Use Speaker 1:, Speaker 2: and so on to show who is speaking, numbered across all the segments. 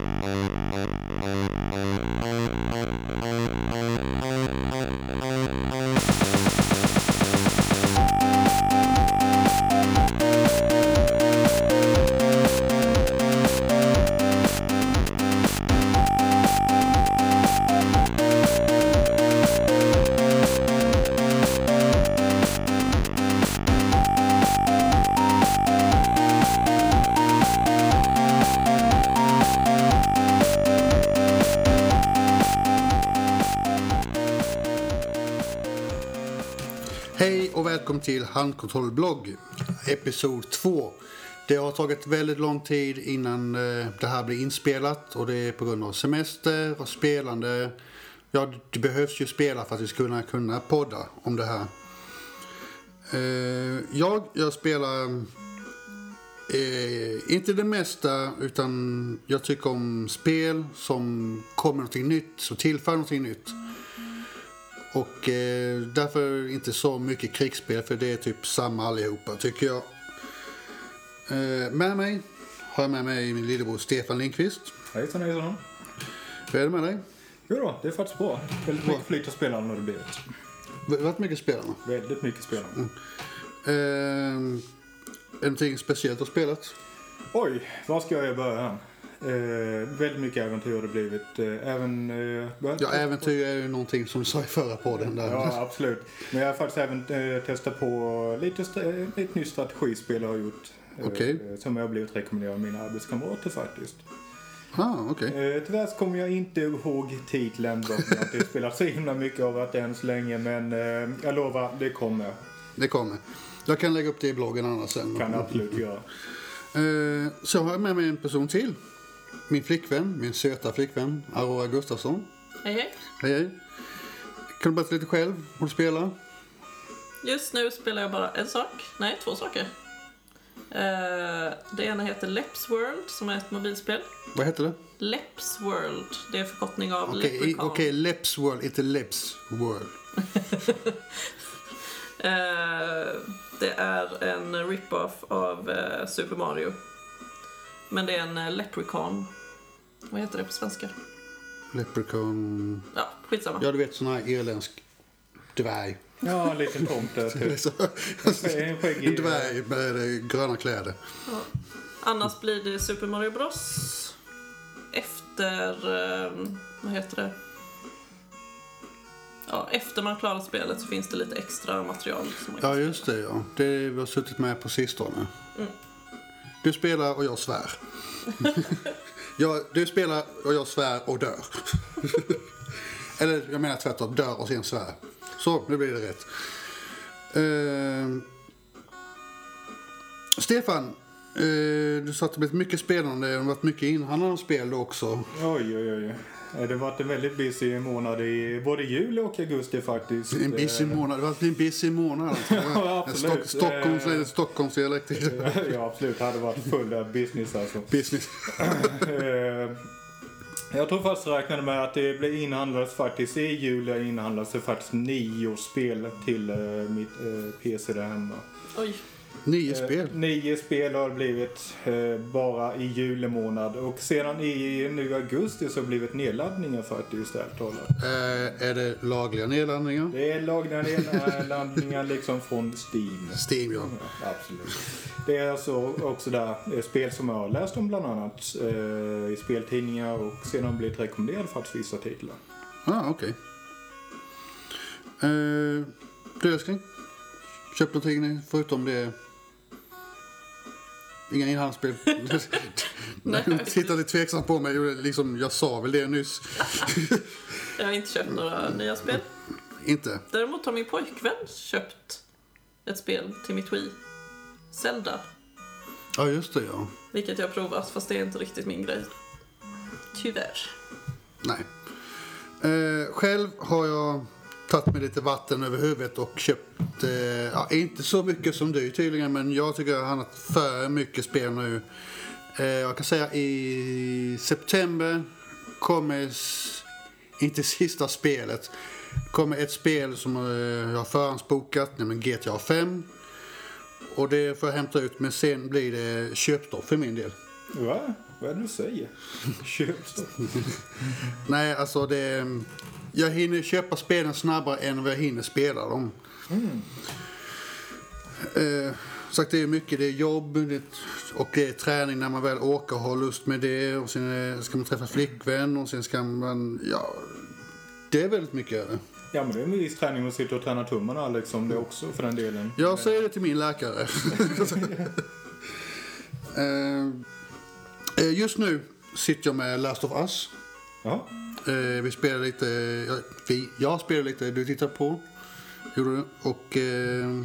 Speaker 1: Hej till Handkontrollblogg, episod 2. Det har tagit väldigt lång tid innan eh, det här blir inspelat och det är på grund av semester och spelande. Ja, det behövs ju spela för att vi ska kunna, kunna podda om det här. Eh, jag, jag spelar eh, inte det mesta utan jag tycker om spel som kommer någonting nytt, som tillför någonting nytt. Och eh, därför inte så mycket krigsspel för det är typ samma allihopa tycker jag. Eh, med mig har jag med mig min lillebror Stefan Lindqvist.
Speaker 2: Hejsan hejsan.
Speaker 1: Hur är det med dig?
Speaker 2: Jo då, det är faktiskt bra. Väldigt mycket flyt och spelande har det blivit.
Speaker 1: Varit mycket spelande.
Speaker 2: Väldigt mycket spelande.
Speaker 1: Eh, är det någonting speciellt du har spelat?
Speaker 2: Oj, var ska jag börja här? Eh, väldigt mycket äventyr har det blivit. Eh, även... Eh,
Speaker 1: Ja, äventyr är ju någonting som du sa i förra podden. Där.
Speaker 2: Ja, absolut. Men jag har faktiskt även eh, testat på lite eh, ett nytt strategispel jag har gjort. eh,
Speaker 1: Okej.
Speaker 2: Som jag har blivit rekommenderad av mina arbetskamrater faktiskt.
Speaker 1: Ah.
Speaker 2: Eh, tyvärr så kommer jag inte ihåg titeln. Jag har inte spelat så himla mycket av det än så länge. Men jag lovar, det kommer.
Speaker 1: Det kommer. Jag kan lägga upp det i bloggen annars sen.
Speaker 2: Kan absolut göra.
Speaker 1: Eh, så har jag med mig en person till. Min flickvän, min söta flickvän, Aurora Gustafsson.
Speaker 3: Hej hej.
Speaker 1: Hej hej. Kan du berätta lite själv vad du spelar?
Speaker 3: Just nu spelar jag bara en sak. Nej, två saker. Eh, det ena heter Leps World, som är ett mobilspel.
Speaker 1: Vad heter det?
Speaker 3: Leps World, det är förkortning av
Speaker 1: i-
Speaker 3: Leprechaun.
Speaker 1: okej, Leps World, inte Leps World.
Speaker 3: Eh, det är en rip-off av eh, Super Mario. Men det är en uh, Leprechaun. Vad heter det på svenska?
Speaker 1: Leprechaun...
Speaker 3: Ja, skitsamma.
Speaker 1: Ja, du vet sån här irländsk dvärg.
Speaker 2: Ja, en liten tomte typ. En
Speaker 1: dvärg med eh, gröna kläder.
Speaker 3: Ja. Annars blir det Super Mario Bros. Efter... eh, vad heter det? Ja, efter man klarat spelet så finns det lite extra material. Som man kan
Speaker 1: Ja, just det. Ja. Det vi har suttit med på sistone.
Speaker 3: Mm.
Speaker 1: Du spelar och jag svär. jag, du spelar och jag svär och dör. Eller jag menar tvärtom, dör och sen svär. Så, nu blir det rätt. Uh, Stefan, uh, du sa att det blivit mycket spelande. Det har varit mycket inhandlande spel då också.
Speaker 2: Oj, oj, oj. Eh, Det har varit en väldigt busy månad i både juli och augusti faktiskt.
Speaker 1: En busy
Speaker 2: Eh,
Speaker 1: månad. Det har varit en busy månad. Alltså.
Speaker 2: Ja,
Speaker 1: En
Speaker 2: absolut.
Speaker 1: Stock, Stockholms,
Speaker 2: Eh,
Speaker 1: Stockholmsdialekt.
Speaker 2: Ja, absolut. Det hade varit full av business alltså.
Speaker 1: Business.
Speaker 2: Eh, Jag tror faktiskt räknade med att det blev inhandlades faktiskt i juli inhandlades det faktiskt nio spel till eh, mitt eh, PC där hemma.
Speaker 3: Oj.
Speaker 1: Nio spel.
Speaker 2: Eh, nio spel har det blivit eh, bara i juli månad. Och sedan i nu augusti så har det blivit nedladdningar faktiskt helt och hållet.
Speaker 1: Eh, är det lagliga nedladdningar?
Speaker 2: Det är lagliga nedladdningar liksom från Steam.
Speaker 1: Steam, ja.
Speaker 2: Ja, absolut. Det är alltså också där eh, spel som jag har läst om bland annat eh, i speltidningar och sedan blivit rekommenderad för att vissa titlar.
Speaker 1: Ah, okej. Eh, du älskling? Köpt någonting förutom det? Inga inhandspel? Hon tittar lite tveksamt på mig. Liksom, jag sa väl det nyss.
Speaker 3: Jag har inte köpt några nya spel.
Speaker 1: Inte?
Speaker 3: Däremot har min pojkvän köpt ett spel till mitt Wii. Zelda.
Speaker 1: Ja, just det ja.
Speaker 3: Vilket jag har provat, fast det är inte riktigt min grej. Tyvärr.
Speaker 1: Nej. Eh, själv har jag tagit mig lite vatten över huvudet och köpt, eh, ja, inte så mycket som du tydligen, men jag tycker jag har handlat för mycket spel nu. Eh, jag kan säga i september kommer, inte sista spelet, kommer ett spel som eh, jag har förhandsbokat, nämligen GTA 5. Och det får jag hämta ut, men sen blir det köpstopp för min del.
Speaker 2: Va? Vad är det du säger? Köpstopp.
Speaker 1: Nej, alltså det... Jag hinner köpa spelen snabbare än vad jag hinner spela dem. Eh, sagt, det är mycket. Det är jobb det, och det är träning när man väl åker och har lust med det. Och sen eh, ska man träffa flickvän och sen ska man... Ja, det är väldigt mycket.
Speaker 2: Ja, men det är en viss träning att sitta och träna tummarna liksom det också för den delen.
Speaker 1: Jag säger det till min läkare. Eh, eh, Just nu sitter jag med Last of Us.
Speaker 2: Ja.
Speaker 1: Eh, vi spelar lite, ja, vi, jag spelar lite, du tittar på. Gjorde? Och eh,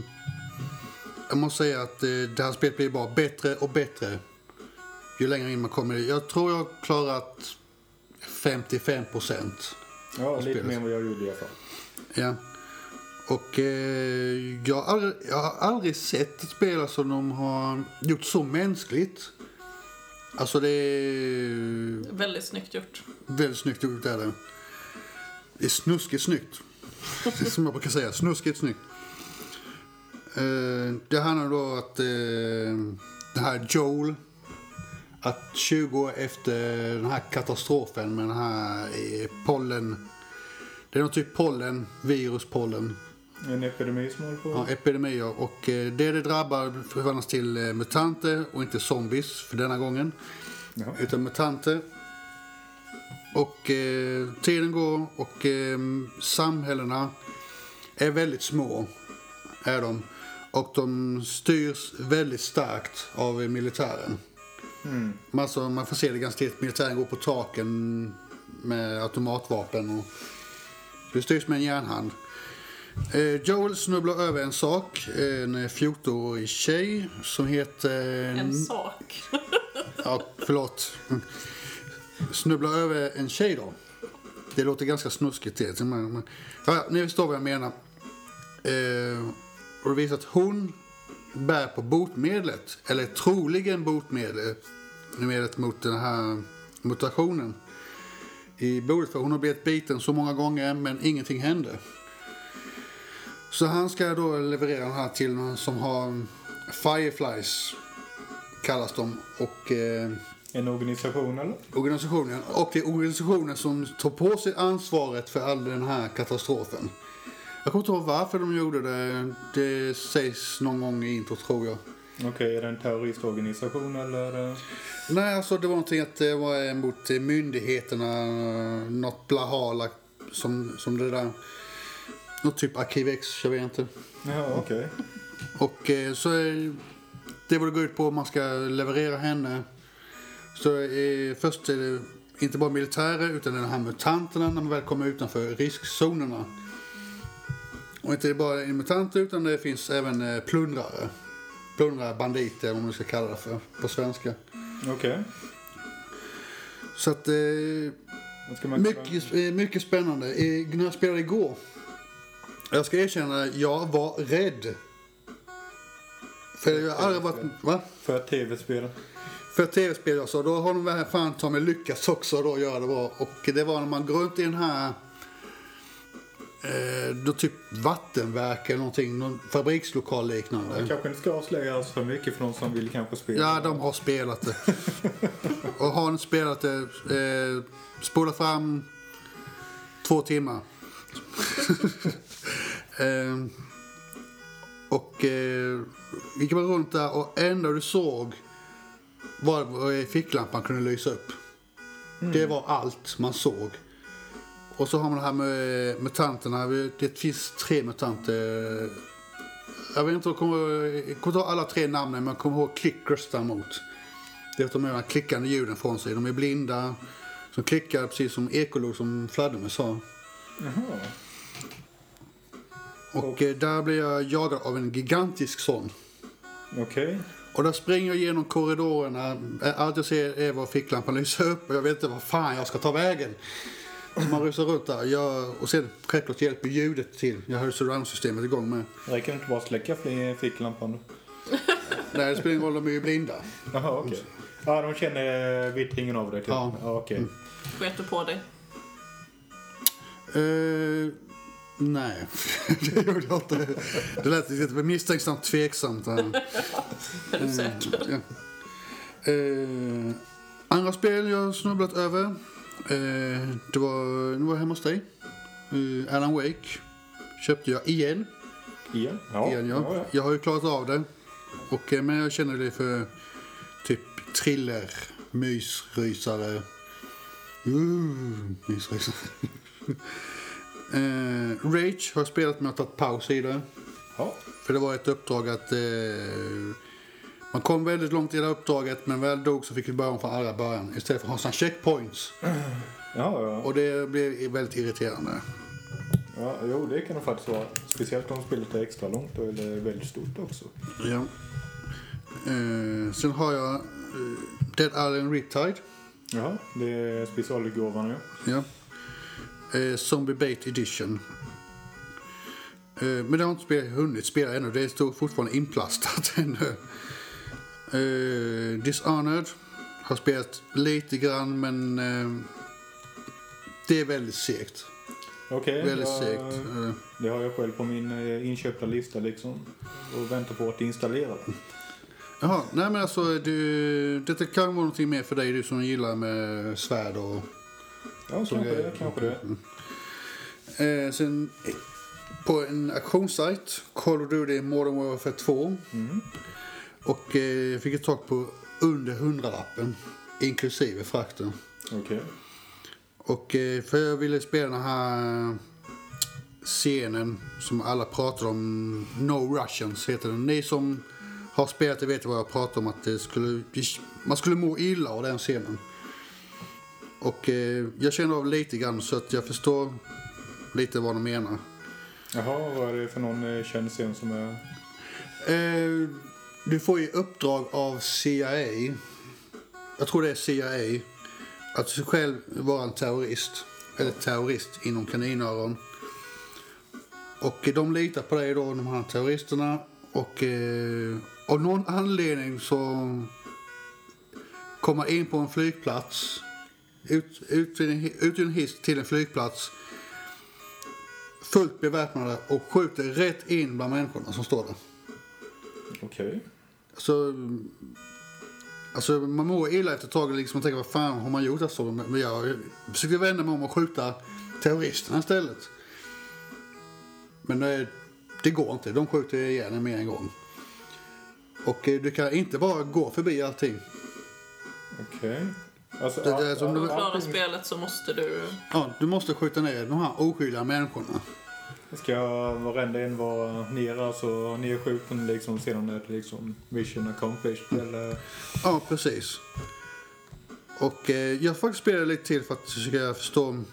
Speaker 1: jag måste säga att eh, det här spelet blir bara bättre och bättre ju längre in man kommer. Jag tror jag har klarat 55 procent.
Speaker 2: Ja, lite mer än vad jag gjorde i alla fall.
Speaker 1: Ja. Och eh, jag, har aldrig, jag har aldrig sett ett spel som de har gjort så mänskligt. Alltså det är
Speaker 3: Väldigt snyggt gjort.
Speaker 1: väldigt snyggt gjort. Är det. det är snuskigt snyggt. som jag brukar säga, snuskigt snyggt. Eh, det handlar då om att eh, det här Joel, att 20 år efter den här katastrofen med den här eh, pollen, det är någon typ pollen, viruspollen,
Speaker 2: En epidemi som håller på.
Speaker 1: Ja, epidemier. Och eh, det det drabbar förvandlas till eh, mutanter och inte zombies för denna gången.
Speaker 2: Ja.
Speaker 1: Utan mutanter. Och eh, tiden går och eh, samhällena är väldigt små. Är de. Och de styrs väldigt starkt av militären.
Speaker 2: Mm.
Speaker 1: Alltså, man får se det ganska tidigt. Militären går på taken med automatvapen. Och det styrs med en järnhand. Eh, Joel snubblar över en sak. En 14-årig tjej som heter...
Speaker 3: En sak.
Speaker 1: Ja, förlåt. Snubblar över en tjej då. Det låter ganska snuskigt det. Men- Ja, ni förstår vad jag menar. Eh, och det visar att hon bär på botemedlet. Eller troligen botemedlet. Medlet mot den här mutationen. I blodet. För hon har blivit biten så många gånger men ingenting hände. Så han ska då leverera den här till någon som har Fireflies. Kallas de. Och... Eh,
Speaker 2: En organisation eller?
Speaker 1: organisationen. Och det är organisationen som tar på sig ansvaret för all den här katastrofen. Jag kommer inte ihåg varför de gjorde det. Det sägs någon gång i intro tror jag.
Speaker 2: Okej, är det en terroristorganisation eller?
Speaker 1: Nej, alltså det var någonting att det var mot myndigheterna. Något blahala som, som det där. Något typ vet inte.
Speaker 2: Ja, okej.
Speaker 1: Och eh, så är det vad det går ut på. Man ska leverera henne. Så eh, först är det inte bara militärer utan den här mutanterna när man väl kommer utanför riskzonerna. Och inte bara mutanter utan det finns även eh, plundrare. Plundrare, banditer om man ska kalla det för på svenska.
Speaker 2: Okej.
Speaker 1: Så att eh, mycket, eh, mycket spännande. Eh, jag spelade igår. Jag ska erkänna, jag var rädd. För jag har aldrig varit... Va?
Speaker 2: För tv-spel?
Speaker 1: För tv-spel alltså, då har de fan ta mig lyckats också då göra det bra. Och det var när man går runt i den här... Eh, då typ vattenverk eller någonting, någon fabrikslokal liknande.
Speaker 2: Jag kanske inte ska avslöja alls för mycket för någon som vill kanske spela.
Speaker 1: Ja, de har spelat det. och har ni spelat det, eh, spola fram två timmar. eh, och eh, gick man runt där och enda du såg var ficklampan kunde lysa upp. Det var allt man såg. Och så har man det här med mutanterna. Det finns tre mutanter. Jag vet inte, jag kommer, jag kommer ihåg alla tre namnen, men jag kommer ihåg clickers däremot. Det är att de gör de klickande ljuden från sig. De är blinda. Som klickar precis som ekolod som Fladdermus sa.
Speaker 2: Jaha.
Speaker 1: Och eh, där blir jag jagad av en gigantisk sån.
Speaker 2: Okej.
Speaker 1: Och där springer jag genom korridorerna. Eh, Allt jag ser är var ficklampan lyser upp och jag vet inte vad fan jag ska ta vägen. Så man rusar runt där. Jag, och sen självklart hjälper ljudet till. Jag har surround-systemet igång med.
Speaker 2: Räcker det inte bara att släcka ficklampan då?
Speaker 1: Nej, det spelar ingen roll, de är ju blinda.
Speaker 2: Jaha, okej. Ja, de känner vittringen av det typ?
Speaker 1: Ja.
Speaker 2: ja okej.
Speaker 3: Sket du på dig?
Speaker 1: Eh, nej, det gjorde jag inte. Det lät lite misstänksamt tveksamt.
Speaker 3: Är du säker?
Speaker 1: Ja. Eh, Andra spel jag snubblat över. Eh, det var, det var hemma hos dig. Eh, Alan Wake. Köpte jag igen.
Speaker 2: Igen? Ja.
Speaker 1: igen ja.
Speaker 2: ja, ja.
Speaker 1: Jag har ju klarat av det. Och, eh, men jag känner det för typ thriller, mysrysare. Uh, mysrysare. eh, Rage har jag spelat med och tagit paus i det.
Speaker 2: Ja.
Speaker 1: För det var ett uppdrag att eh, man kom väldigt långt i det här uppdraget men väl dog så fick vi börja om från allra början istället för att ha sådana checkpoints.
Speaker 2: Ja, ja.
Speaker 1: Och det blev väldigt irriterande.
Speaker 2: ja. Jo, det kan det faktiskt vara. Speciellt om spelet är extra långt eller väldigt stort också.
Speaker 1: Ja. Eh, sen har jag eh, Dead Island Riptide.
Speaker 2: Ja, det är specialutgåvan ja.
Speaker 1: Ja. Eh, Zombie Bait Edition. Eh, men det har inte spel, hunnit spela ännu. Det står fortfarande inplastat ännu. Eh, Dishonored har spelat lite grann men eh, det är väldigt segt.
Speaker 2: Okej,
Speaker 1: Väldigt
Speaker 2: jag-
Speaker 1: segt. Eh,
Speaker 2: det har jag själv på min eh, inköpta lista liksom. Och väntar på att installera det.
Speaker 1: Jaha, nej men alltså du, detta kan vara någonting mer för dig du som gillar med svärd och
Speaker 2: Ja,
Speaker 1: Så
Speaker 2: kanske
Speaker 1: det-
Speaker 2: kanske det.
Speaker 1: Eh, sen eh, på en auktionssajt, Call of Duty Modern Warfare 2.
Speaker 2: Mm.
Speaker 1: Och eh, fick ett tag på under hundralappen, inklusive frakten.
Speaker 2: Okej.
Speaker 1: Och eh, för jag ville spela den här scenen som alla pratar om, No Russians heter den. Ni som har spelat det vet vad jag pratar om, att det skulle, man skulle må illa av den scenen. Och eh, jag känner av lite grann så att jag förstår lite vad de menar.
Speaker 2: Jaha, vad är det för någon eh, känd scen som är...
Speaker 1: Eh, du får ju uppdrag av CIA, jag tror det är CIA, att själv vara en terrorist. Eller terrorist inom kaninöron. Och de litar på dig då, de här terroristerna. Och eh, av någon anledning så kommer in på en flygplats, ut, ut, ut i en hiss till en flygplats fullt beväpnade och skjuter rätt in bland människorna som står där.
Speaker 2: Okej.
Speaker 1: Alltså, alltså man mår illa efter ett tag liksom och tänker vad fan har man gjort alltså? Men jag försökte vända mig om och skjuta terroristerna istället. Men det, det går inte. De skjuter ihjäl en mer en gång. Och eh, du kan inte bara gå förbi allting.
Speaker 2: Okej. Alltså,
Speaker 1: Det- det som du-
Speaker 3: klara spelet så måste du...
Speaker 1: Ja, du måste skjuta ner de här oskyldiga människorna.
Speaker 2: Ska varenda en vara ner, alltså nedskjuten liksom sedan är det liksom mission accomplished eller?
Speaker 1: Ja, precis. Och eh, jag har faktiskt spelat lite till för att försöka förstå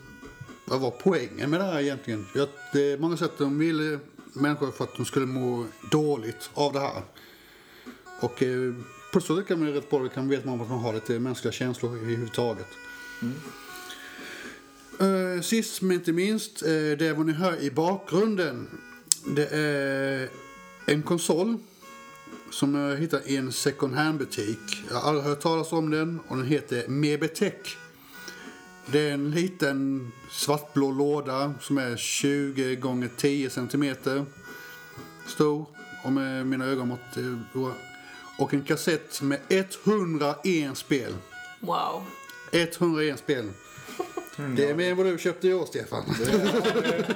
Speaker 1: vad var poängen med det här egentligen. Jag, det är många sätt de ville människor för att de skulle må dåligt av det här. Och eh, på så sätt kan man ju rätt bra, det kan veta man att man har lite mänskliga känslor överhuvudtaget. Eh, sist men inte minst, eh, det är vad ni hör i bakgrunden. Det är en konsol som jag hittade i en second hand-butik. Jag har aldrig hört talas om den och den heter Mebetech. Det är en liten svartblå låda som är 20 gånger 10 centimeter stor och med mina ögonmått. Eh, och en kassett med 101 spel.
Speaker 3: Wow.
Speaker 1: 101 spel. Det är mer än vad du köpte i år, Stefan.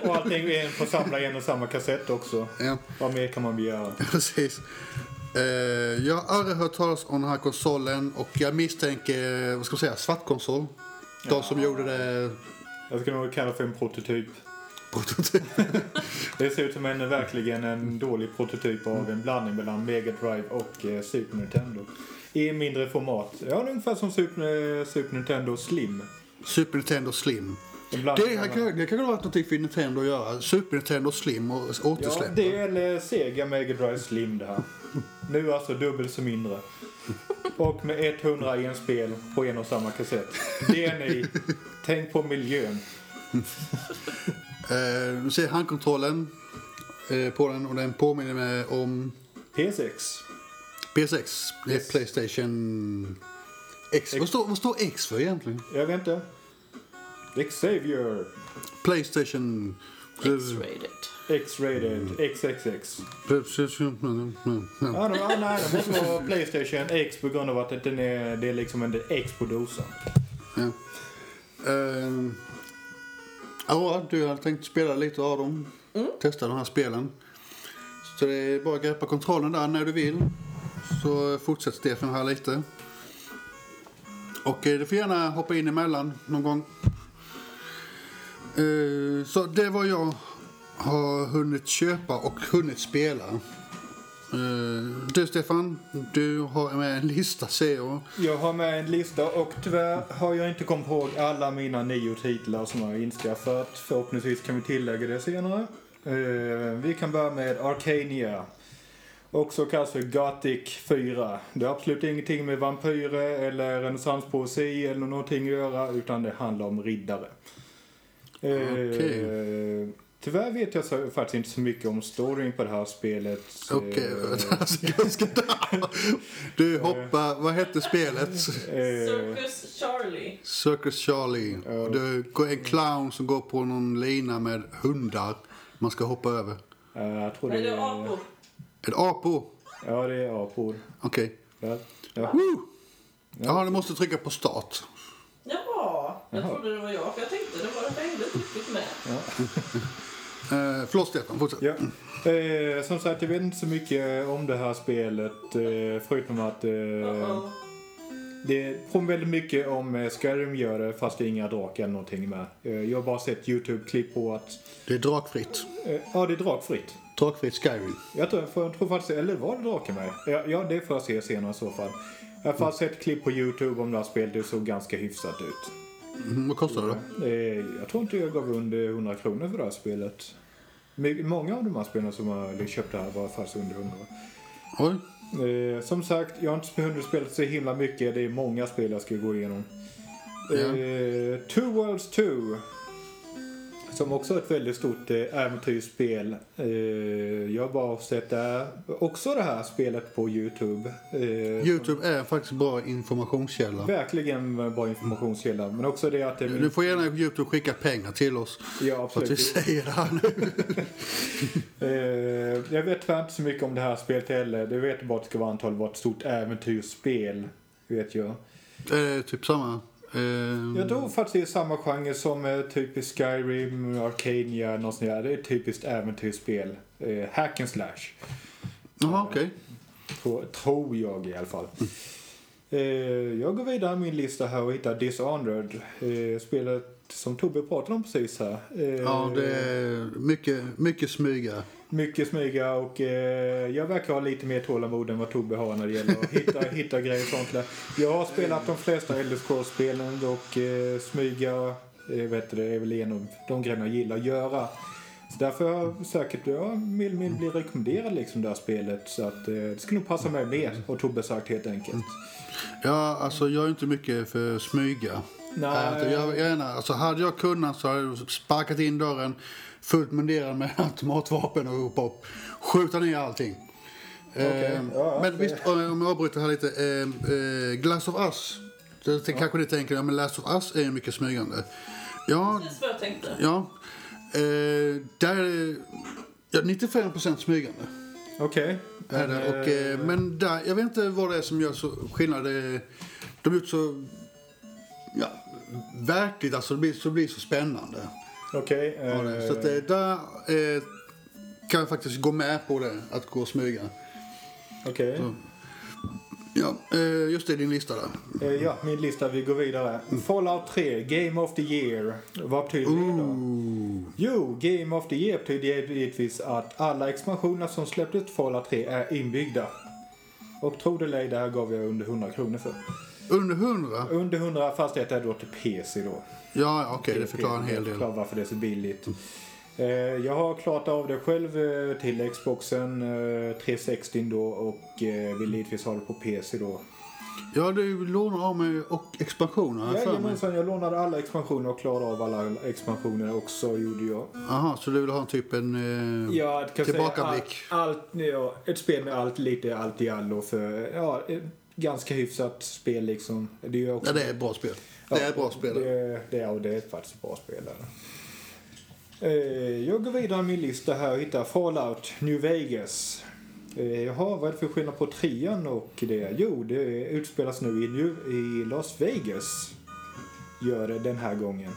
Speaker 2: Och allting är får samla en och samma kassett också.
Speaker 1: Ja.
Speaker 2: Vad mer kan man begära?
Speaker 1: Precis. Eh, jag har aldrig hört talas om den här konsolen och jag misstänker, vad ska man säga, svartkonsol. De som gjorde det
Speaker 2: Jag skulle nog kalla för en prototyp.
Speaker 1: Prototyp.
Speaker 2: Det ser ut som en verkligen en dålig prototyp av en blandning mellan Mega Drive och eh, Super Nintendo. I mindre format. Ja, ungefär som Super, Super Nintendo Slim.
Speaker 1: Super Nintendo Slim. Det, här det kan vara någonting för Nintendo att göra. Super Nintendo Slim och
Speaker 2: Ja,
Speaker 1: återsläppa.
Speaker 2: det är en Sega Mega Drive Slim det här. Nu alltså dubbelt så mindre. Och med 101 spel på en och samma kassett. Det är ni. Tänk på miljön.
Speaker 1: Eh, du ser handkontrollen eh, på den och den påminner mig om
Speaker 2: P6.
Speaker 1: PS6. Det är
Speaker 2: Yes.
Speaker 1: Playstation X. Vad står, vad står X för egentligen?
Speaker 2: Jag vet inte. Xavier.
Speaker 1: Playstation
Speaker 3: X-rated.
Speaker 2: X-rated, XXX.
Speaker 1: Precis.
Speaker 2: Ja, de, ja, nej, det måste vara Playstation X på grund av att den är, det är liksom en X på dosan.
Speaker 1: Ja. Ehm, ja, du hade tänkt spela lite av dem. Testa de här spelen. Så det är bara att greppa kontrollen där när du vill. Så fortsätter Stefan här lite. Och eh, du får gärna hoppa in emellan någon gång. Eh, så det var jag har hunnit köpa och hunnit spela. Eh, du Stefan, du har med en lista ser jag.
Speaker 2: Jag har med en lista och tyvärr har jag inte kommit ihåg alla mina nio titlar som jag har inskaffat. Förhoppningsvis kan vi tillägga det senare. Eh, vi kan börja med Arcania. Också kallas för Gothic 4. Det har absolut ingenting med vampyrer eller renässanspoesi eller någonting att göra utan det handlar om riddare. Eh,
Speaker 1: Okej.
Speaker 2: Tyvärr vet jag så, faktiskt inte så mycket om storyn på det här spelet.
Speaker 1: Okej,
Speaker 2: Eh,
Speaker 1: alltså, jag ska Du hoppar, vad hette spelet?
Speaker 2: eh,
Speaker 3: Circus Charlie.
Speaker 1: Circus Charlie.
Speaker 2: Ja.
Speaker 1: Och Det går en clown som går på någon lina med hundar man ska hoppa över.
Speaker 2: eh, jag tror det
Speaker 3: det är apor.
Speaker 1: Är det apor?
Speaker 2: Ja, det är apor.
Speaker 1: Okej.
Speaker 2: Ja. Ja.
Speaker 1: Woo! Ja, du måste trycka på start.
Speaker 3: Jaha, jag
Speaker 2: Jaha.
Speaker 3: trodde det var jag. För jag tänkte det var jag hängde riktigt med.
Speaker 1: Eh, förlåt Stefan, fortsätt.
Speaker 2: Ja. Eh, som sagt, jag vet inte så mycket om det här spelet. Eh, förutom att eh, det påminner väldigt mycket om eh, Skyrim gör det, fast det är inga drakar eller någonting med. Eh, jag har bara sett YouTube-klipp på att...
Speaker 1: Det är drakfritt.
Speaker 2: Eh, ja, det är drakfritt.
Speaker 1: Drakfritt Skyrim.
Speaker 2: Jag tror, för, jag tror faktiskt, eller var det drakar med? Ja, ja, det får jag se senare i så fall. Jag har faktiskt sett klipp på YouTube om det här spelet, det såg ganska hyfsat ut.
Speaker 1: Mm, vad kostar det då?
Speaker 2: Jag tror inte jag gav under 100 kronor för det här spelet. Många av de här spelen som jag köpte här var faktiskt under 100.
Speaker 1: Oj.
Speaker 2: Eh, som sagt, jag har inte hunnit spela så himla mycket. Det är många spel jag ska gå igenom. Eh, Two Worlds 2. Som också är ett väldigt stort eh, äventyrsspel. Eh, jag har bara sett det också det här spelet på YouTube. Eh,
Speaker 1: Youtube är faktiskt bra informationskälla.
Speaker 2: Verkligen bra informationskälla. Men också det att det
Speaker 1: Du får gärna Youtube skicka pengar till oss.
Speaker 2: Ja,
Speaker 1: För att vi
Speaker 2: absolut.
Speaker 1: säger det här nu.
Speaker 2: Jag vet tyvärr inte så mycket om det här spelet heller. Det vet bara att det ska vara antagligen vara ett stort äventyrsspel. Vet jag.
Speaker 1: Eh, typ samma. Eh,
Speaker 2: Jag tror faktiskt det är samma genre som eh, typiskt Skyrim, Arcania, något sånt där. Det är typiskt äventyrsspel. Eh, hack and slash.
Speaker 1: Jaha, okej.
Speaker 2: Tror, tror jag i alla fall. Eh, jag går vidare med min lista här och hittar Dishonored. Eh, spelet som Tobbe pratade om precis här. Eh,
Speaker 1: Ja, det är mycket, mycket smyga.
Speaker 2: Mycket smyga och eh, jag verkar ha lite mer tålamod än vad Tobbe har när det gäller att hitta, hitta grejer och sånt där. Jag har spelat de flesta Elder Scrolls-spelen och eh, smyga eh, vet du, är väl en av de grejerna jag gillar att göra. Så därför har jag säkert, ja, vill, vill bli rekommenderad liksom det här spelet. Så att eh, det skulle nog passa mig mer, har Tobbe sagt helt enkelt.
Speaker 1: Ja, alltså jag är inte mycket för smyga.
Speaker 2: Nej.
Speaker 1: Alltså, jag, gärna, alltså, hade jag kunnat så hade jag sparkat in dörren fullt munderad med automatvapen och ropat upp. Skjuta ner allting.
Speaker 2: Okej,
Speaker 1: Eh,
Speaker 2: ja,
Speaker 1: men
Speaker 2: det-
Speaker 1: visst, om jag avbryter här lite. Eh, eh, Glass of Us. Det ja. kanske ni tänker, ja, men Last of Us är ju mycket smygande. Ja,
Speaker 3: Precis vad jag tänkte.
Speaker 1: ja. Eh, där är ja, 95% smygande.
Speaker 2: Okej.
Speaker 1: Är det. Och, eh, men där, jag vet inte vad det är som gör så skillnad. De är ut så... Ja, verkligt alltså. Det blir så, det blir så spännande.
Speaker 2: Okej.
Speaker 1: Det.
Speaker 2: eh,
Speaker 1: Så att, eh, där eh, kan jag faktiskt gå med på det. Att gå och smyga.
Speaker 2: Okej.
Speaker 1: Ja, eh, just det, din lista där.
Speaker 2: Eh, Ja, min lista, vi går vidare. Fallout 3, Game of the Year. Vad betyder det då?
Speaker 1: Ooh.
Speaker 2: Jo, Game of the Year betyder givetvis att alla expansioner som släpptes till Fallout 3 är inbyggda. Och tro det eller ej, det här gav jag under 100 kronor för.
Speaker 1: Under 100?
Speaker 2: Under 100 fast det är då till PC då.
Speaker 1: Ja, okej, det förklarar en hel del.
Speaker 2: Förklarar varför det är så billigt. Eh, Jag har klarat av det själv eh, till Xboxen eh, 360 då och eh, vill givetvis ha det på PC då.
Speaker 1: Ja, du lånar av mig och expansioner.
Speaker 2: Jajamensan, jag lånade alla expansioner och klarade av alla expansioner också gjorde jag.
Speaker 1: Jaha, så du vill ha typ en eh,
Speaker 2: Ja,
Speaker 1: tillbakablick?
Speaker 2: Säga allt, ja, ett spel med allt, lite allt i allo för, ja, ganska hyfsat spel liksom. Det är också,
Speaker 1: Ja, det är ett bra spel. Det är bra spel.
Speaker 2: Det, det, är, och det är faktiskt bra spel. där. Eh, jag går vidare med min lista här och hittar Fallout New Vegas. Eh, jaha, vad är det för skillnad på trean och det? Jo, det utspelas nu i, New, i Las Vegas. Gör det den här gången.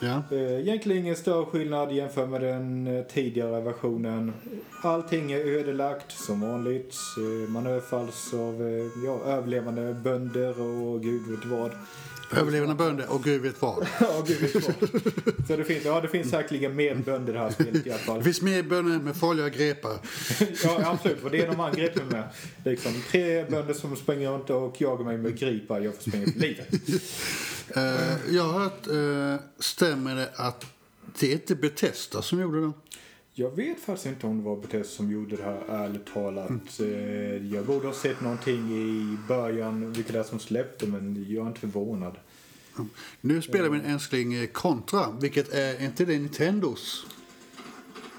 Speaker 1: Ja.
Speaker 2: Eh, Egentligen ingen större skillnad jämfört med den tidigare versionen. Allting är ödelagt som vanligt. Man överfalls av ja, överlevande bönder och gud vet vad.
Speaker 1: Överlevande bönder och gud vet vad.
Speaker 2: Ja, gud vet vad. Så det finns, ja, det finns säkerligen mer bönder i det här spelet i alla fall.
Speaker 1: Det finns mer bönder med farliga grepar.
Speaker 2: Ja, absolut. Och det är de angrepp mig med. Liksom, tre bönder som springer runt och jagar mig med gripar. Jag får springa för livet.
Speaker 1: Eh, jag har hört, eh, stämmer det att det är inte Bethesda som gjorde den?
Speaker 2: Jag vet faktiskt inte om det var Bethesda som gjorde det här, ärligt talat. Eh, Jag borde ha sett någonting i början, vilket det är som släppte, men jag är inte förvånad.
Speaker 1: Nu spelar min älskling eh, Contra, vilket är inte det Nintendos?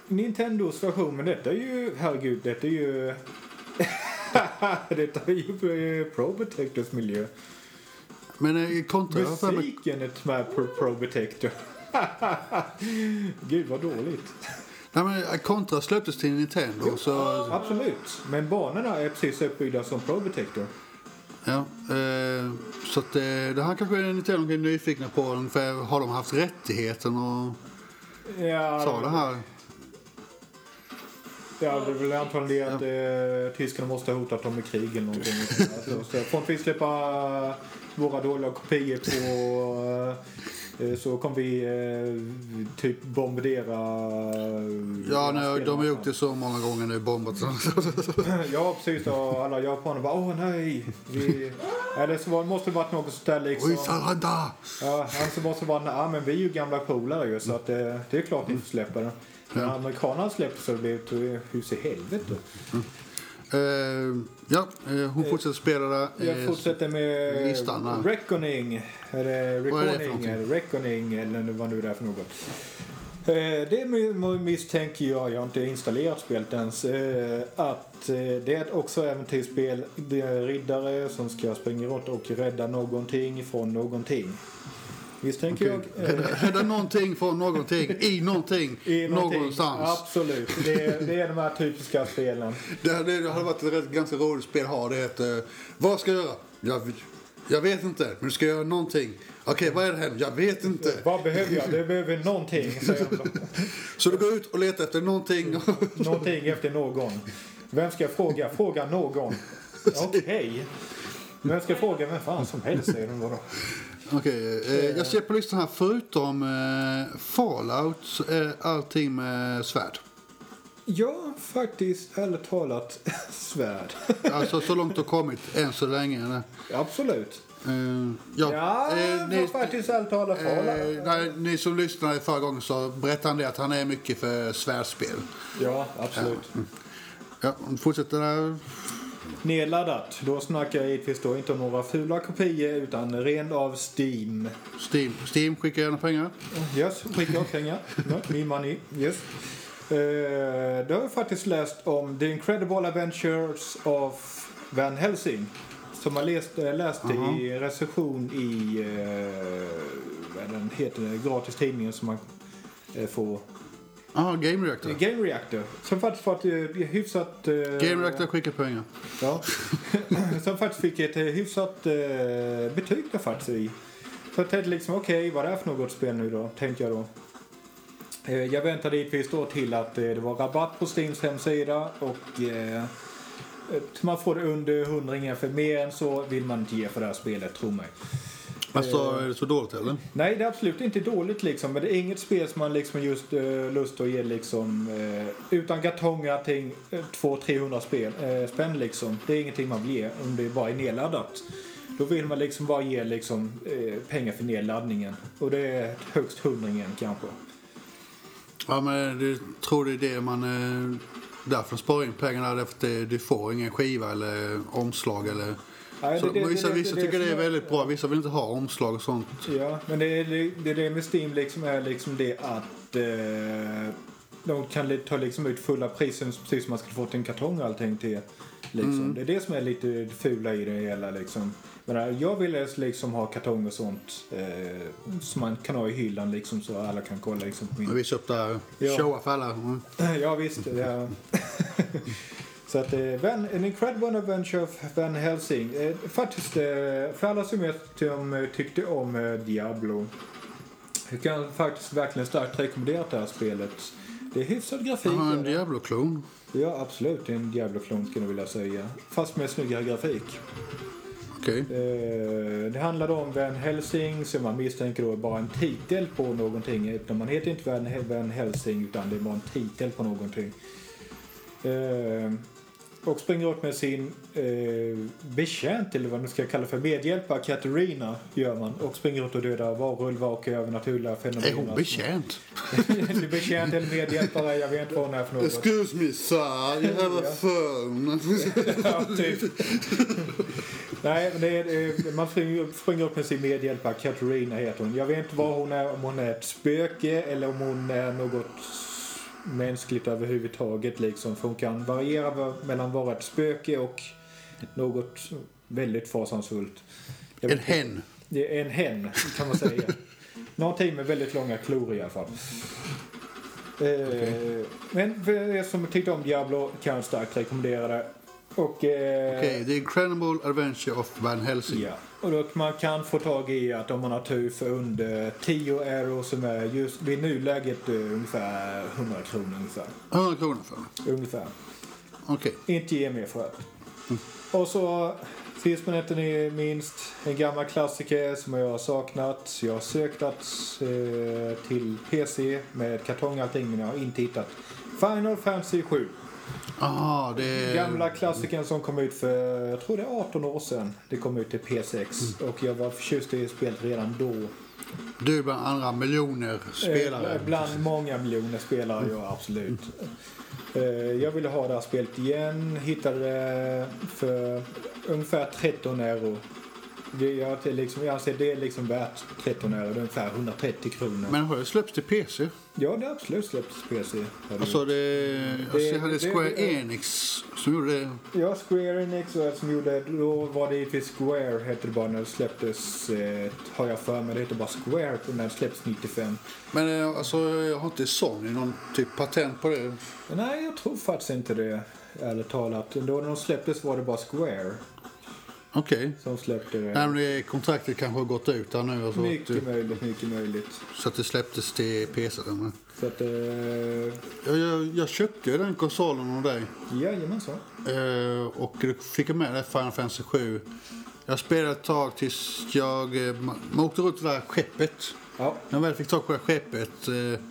Speaker 2: Nintendos version, men detta är ju, herregud, detta är ju... detta är ju eh, Pro Protectors miljö.
Speaker 1: Men Contra,
Speaker 2: Musiken är med Pro, Pro Protector. Gud vad dåligt.
Speaker 1: Nej, men eh, Contra släpptes till Nintendo, så
Speaker 2: Absolut, men banorna är precis uppbyggda som Pro Protector.
Speaker 1: Ja, eh, så att, eh, det här kanske är Nintendo är nyfikna på. Ungefär, har de haft rättigheten och
Speaker 2: Ja,
Speaker 1: ta det här?
Speaker 2: Ja, det är väl antagligen det att eh, tyskarna måste ha hotat dem med krig eller någonting. alltså, så får vi släppa våra dåliga kopior på eh, så kommer vi eh, typ bombardera...
Speaker 1: Ja,
Speaker 2: deras
Speaker 1: nej, de har gjort det så många gånger nu, bombat.
Speaker 2: Ja, precis. Och alla japaner bara åh nej. Vi... Eller så måste det varit något sånt där liksom.
Speaker 1: Oj, Saranda!
Speaker 2: Ja, alltså måste vara ja men vi är ju gamla polare ju så att eh, det är klart ni får släppa det. Men
Speaker 1: Ja.
Speaker 2: amerikanerna släppte så det blev hus i helvete.
Speaker 1: Eh, ja, eh, hon fortsätter spela.
Speaker 2: Jag
Speaker 1: Eh,
Speaker 2: fortsätter med
Speaker 1: listan.
Speaker 2: Reckoning. Eller Reckoning. Reckoning eller vad nu det är för något. Eh, Det mi- misstänker jag, jag har inte installerat spelet ens, eh, att eh, det är också äventyrsspel. Det är riddare som ska springa runt och rädda någonting från någonting. Misstänker
Speaker 1: Okej.
Speaker 2: jag. Eh,
Speaker 1: Rädda, rädda någonting från någonting, i någonting,
Speaker 2: i någonting.
Speaker 1: någonstans.
Speaker 2: Absolut, det är, det är de här typiska spelen.
Speaker 1: Det, det, det hade varit ett rätt, ganska roligt spel att ha. Det heter, vad ska jag göra? Jag, jag vet inte, men du ska göra någonting. Okej, vad är det här? Jag vet inte.
Speaker 2: Vad behöver jag? Det behöver någonting.
Speaker 1: Så du går ut och letar efter någonting.
Speaker 2: Någonting efter någon. Vem ska jag fråga? Fråga någon. Okej. Vem ska jag fråga? Vem fan som helst säger de då.
Speaker 1: Okej, eh, jag ser på listan här, förutom eh, Fallout så är allting med svärd.
Speaker 2: Ja, faktiskt, ärligt talat, svärd.
Speaker 1: Alltså så långt det har kommit än så länge. eller?
Speaker 2: Absolut.
Speaker 1: Eh, ja,
Speaker 2: Ja,
Speaker 1: eh, ni,
Speaker 2: faktiskt ärligt talat,
Speaker 1: eh,
Speaker 2: Fallout.
Speaker 1: nej, ni som lyssnade förra gången så berättade han det att han är mycket för svärdspel.
Speaker 2: Ja, absolut.
Speaker 1: Ja, fortsätter där.
Speaker 2: Nedladdat. Då snackar jag givetvis då inte om några fula kopior utan ren av Steam.
Speaker 1: Steam, Steam skickar gärna pengar.
Speaker 2: Yes, skicka upp pengar. No, me money. Yes. Uh, då har jag faktiskt läst om The Incredible Adventures of Van Helsing. Som jag läst, äh, läste i recension i, uh, vad den heter, gratis tidningen som man uh, får.
Speaker 1: Ja, Game Reactor.
Speaker 2: Game Reactor. Som faktiskt fått uh, hyfsat... Uh,
Speaker 1: Game Reactor skickar pengar.
Speaker 2: Ja. som faktiskt fick ett eh, hyfsat betyg där faktiskt i. Så jag tänkte liksom, okej, vad är det för något spel nu då? Tänkte jag då. Eh, Jag väntade givetvis då till att eh, det var rabatt på Steams hemsida och eh, man får det under hundringen för mer än så vill man inte ge för det här spelet, tro mig.
Speaker 1: Alltså, är det så dåligt eller?
Speaker 2: Nej, det är absolut inte dåligt liksom. Men det är inget spel som man liksom just uh, lust att ge liksom eh, utan kartong och allting, uh, 200-300 spel, uh, spänn liksom. Det är ingenting man vill ge om det bara är nedladdat. Då vill man liksom bara ge liksom eh, pengar för nedladdningen. Och det är högst hundringen kanske.
Speaker 1: Ja, men det tror det är det man... Eh, därför sparar in pengarna. Därför att du får ingen skiva eller omslag eller...
Speaker 2: Nej,
Speaker 1: Så,
Speaker 2: det- det-
Speaker 1: vissa
Speaker 2: det-
Speaker 1: vissa tycker det är
Speaker 2: som
Speaker 1: väldigt bra. Vissa vill inte ha omslag och sånt.
Speaker 2: Ja, men det är det, det, är det med Steam liksom är liksom det att eh, de kan ta liksom ut fulla priser precis som man skulle fått en kartong och allting till. Liksom. Det är det som är lite fula i det hela liksom. Men äh, jag ville liksom ha kartong och sånt eh, som man kan ha i hyllan liksom så alla kan kolla liksom på min...
Speaker 1: upp där.
Speaker 2: Ja.
Speaker 1: Showa för alla. Mm.
Speaker 2: Ja visst. Ja. så att eh, Van, en Incredible Adventure of Van Helsing. Eh, faktiskt, eh, för alla som, vet, tyckte om Diablo. Jag kan faktiskt verkligen starkt rekommendera det här spelet. Det är hyfsad grafik.
Speaker 1: Han en. Diablo-klon.
Speaker 2: Ja, absolut. En Diablo-klon skulle jag vilja säga. Fast med snyggare grafik. Eh, det handlar om Van Helsing som man misstänker då är bara en titel på någonting. Man heter inte Van, Van Helsing utan det är bara en titel på någonting. Eh, och springer upp med sin eh, betjänt, eller vad man ska kalla för, medhjälpare Katarina gör man. Och springer runt och dödar varulvar och övernaturliga fenomen.
Speaker 1: Är hon betjänt?
Speaker 2: Eller betjänt eller medhjälpare, jag vet inte vad hon är för något.
Speaker 1: Excuse me sir, you have a phone.
Speaker 2: Ja, typ. Nej, men det är, är- man springer, springer upp med sin medhjälpare, Katarina heter hon. Jag vet inte vad hon är, om hon är ett spöke eller om hon är något mänskligt överhuvudtaget liksom. För hon kan variera mellan vara ett spöke och något väldigt fasansfullt.
Speaker 1: En hen.
Speaker 2: Det är en hen, kan man säga. Någonting med väldigt långa klor i alla fall. Eh, men för er som tyckte om Diablo kan jag starkt rekommendera det. Och, eh,
Speaker 1: Okej, The Incredible Adventure of Van Helsing.
Speaker 2: Ja, och då man kan få tag i att om man har tur för under 10 euro som är just vid nuläget eh, ungefär 100 kronor ungefär.
Speaker 1: 100 kronor för.
Speaker 2: Ungefär.
Speaker 1: Okej.
Speaker 2: Inte ge mer för det. Och så sist men inte minst en gammal klassiker som jag har saknat. Jag har sökt att, eh, till PC med kartong och allting men jag har inte hittat. Final Fantasy 7.
Speaker 1: Ah, det.
Speaker 2: Gamla klassikern som kom ut för, jag tror det är 18 år sedan. Det kom ut till P6 och jag var förtjust i spelet redan då.
Speaker 1: Du bland andra miljoner spelare.
Speaker 2: Eh, Bland många miljoner spelare, ja absolut. Eh, Jag ville ha det här spelet igen. Hittade det för ungefär 13 euro. Det- Jag, det liksom, jag anser det är liksom värt 13 euro. Ungefär 130 kronor.
Speaker 1: Men har det släppts till PC?
Speaker 2: Ja, det har absolut släppts till PC. Det
Speaker 1: Alltså det... Jag hade Square
Speaker 2: det-
Speaker 1: Enix som gjorde det.
Speaker 2: Ja, Square Enix och som gjorde, då var det givetvis Square hette det bara när det släpptes, eh, har jag för mig. Det hette bara Square när det släpptes 95.
Speaker 1: Men eh, alltså, jag har inte Sony någon typ patent på det?
Speaker 2: Nej, jag tror faktiskt inte det, ärligt talat. Då när de släpptes var det bara Square
Speaker 1: Okej.
Speaker 2: som släppte det.
Speaker 1: Nej, men det, kontraktet kanske har gått ut där nu. Alltså,
Speaker 2: mycket
Speaker 1: att,
Speaker 2: möjligt, mycket möjligt.
Speaker 1: så att det släpptes till PC. Men.
Speaker 2: Så att, eh,
Speaker 1: Jag, jag, jag köpte ju den konsolen av dig.
Speaker 2: jajamensan.
Speaker 1: Eh, och då fick med det Final Fantasy 7. Jag spelade ett tag tills jag... Eh, man, åkte runt det där skeppet.
Speaker 2: Ja,
Speaker 1: När jag väl fick tag på det här skeppet eh,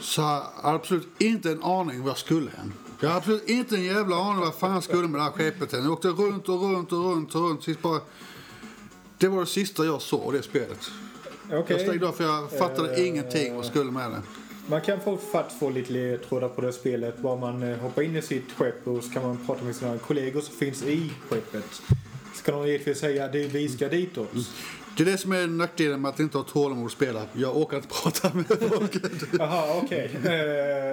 Speaker 1: så hade jag absolut inte en aning var jag skulle än. Jag hade absolut inte en jävla aning vad fan skulle med det här skeppet än. Jag åkte runt och runt och runt och runt. Tills bara... Det var det sista jag såg det spelet.
Speaker 2: okej.
Speaker 1: Jag stängde av för jag fattade
Speaker 2: Eh,
Speaker 1: ingenting vad skulle med det.
Speaker 2: Man kan få, faktiskt få lite ledtrådar på det spelet. Bara man eh, hoppar in i sitt skepp och så kan man prata med sina kollegor som finns i skeppet. Så kan de givetvis säga att vi ska ditåt.
Speaker 1: Det är det som är nackdelen med att inte ha tålamod att spela. Jag orkar inte prata med folk.
Speaker 2: Jaha, okej. Eh,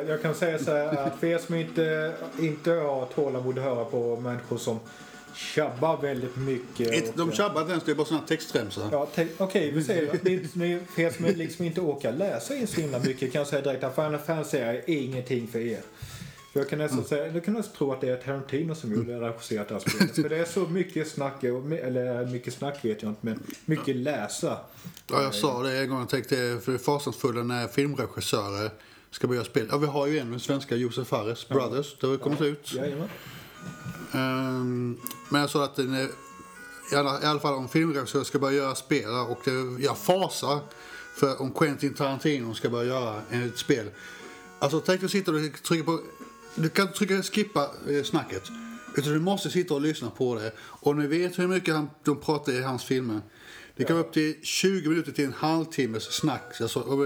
Speaker 2: jag kan säga så här att för er som inte, inte har tålamod att höra på människor som tjabbar väldigt mycket. Och-
Speaker 1: De tjabbar inte ens, det är bara såna textremsor.
Speaker 2: Ja, te- Okej, vi säger att det är för er som liksom inte orkar läsa in så himla mycket kan jag säga direkt att Final Fantasy är ingenting för er. För jag kan nästan säga, du kan nästan tro att det är Tarantino som gjorde regisserat det här spelet. För det är så mycket snack, eller mycket snack vet jag inte, men mycket läsa.
Speaker 1: Ja, jag sa det en gång. Jag tänkte, för det är fasansfulla när filmregissörer ska börja spela. Ja, vi har ju en, den svenska Josef Fares, Brothers. Det har ju kommit ut.
Speaker 2: Jajamän.
Speaker 1: Ehm, men jag sa att den är, i, alla, i alla fall om filmregissörer ska börja göra spel och det, jag fasar för om Quentin Tarantino ska börja göra ett spel. Alltså tänk dig att sitta och trycka på, du kan trycka skippa eh, snacket. Utan du måste sitta och lyssna på det. Och ni vet hur mycket han, de pratar i hans filmer. Det kan vara upp till 20 minuter till en halvtimmes snack. Alltså,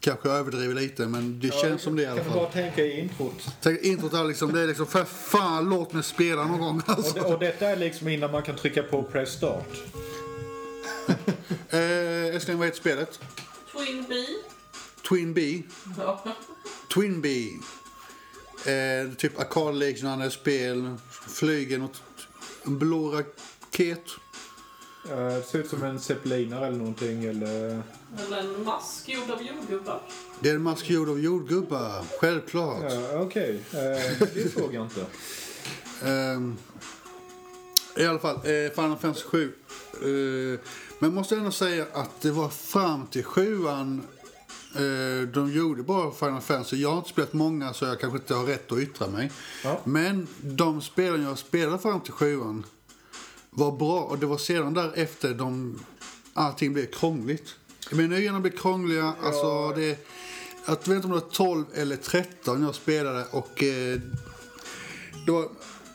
Speaker 1: kanske överdriver lite men det känns som det i alla
Speaker 2: Kan du
Speaker 1: fall.
Speaker 2: bara tänka i introt.
Speaker 1: Tänk, introt är liksom, det är liksom för fan låt mig spela någon gång. Alltså.
Speaker 2: Och, det, och detta är liksom innan man kan trycka på press start.
Speaker 1: Eh, Älskling, vad heter spelet?
Speaker 3: Twin Bee.
Speaker 1: Twin Bee.
Speaker 3: Ja.
Speaker 1: Twin Bee. Eh, typ arkadliknande spel. Flyger något, en blå raket.
Speaker 2: Eh, det ser ut som en zeppelinare eller någonting. Eller...
Speaker 3: Eller en mask gjord av jordgubbar.
Speaker 1: Det är en mask gjord av jordgubbar, självklart.
Speaker 2: Ja, Okej, Eh, det såg jag inte.
Speaker 1: Ehm, I alla fall, eh, Final Fantasy 7. Eh, men jag måste ändå säga att det var fram till sjuan eh, de gjorde bara Final Fantasy. Jag har inte spelat många så jag kanske inte har rätt att yttra mig.
Speaker 2: Ja.
Speaker 1: Men de spelen jag spelade fram till sjuan var bra och det var sedan därefter de, allting blev krångligt. Menyerna blev krångliga. Alltså det, jag vet inte om det var 12 eller 13 jag spelade och eh, det var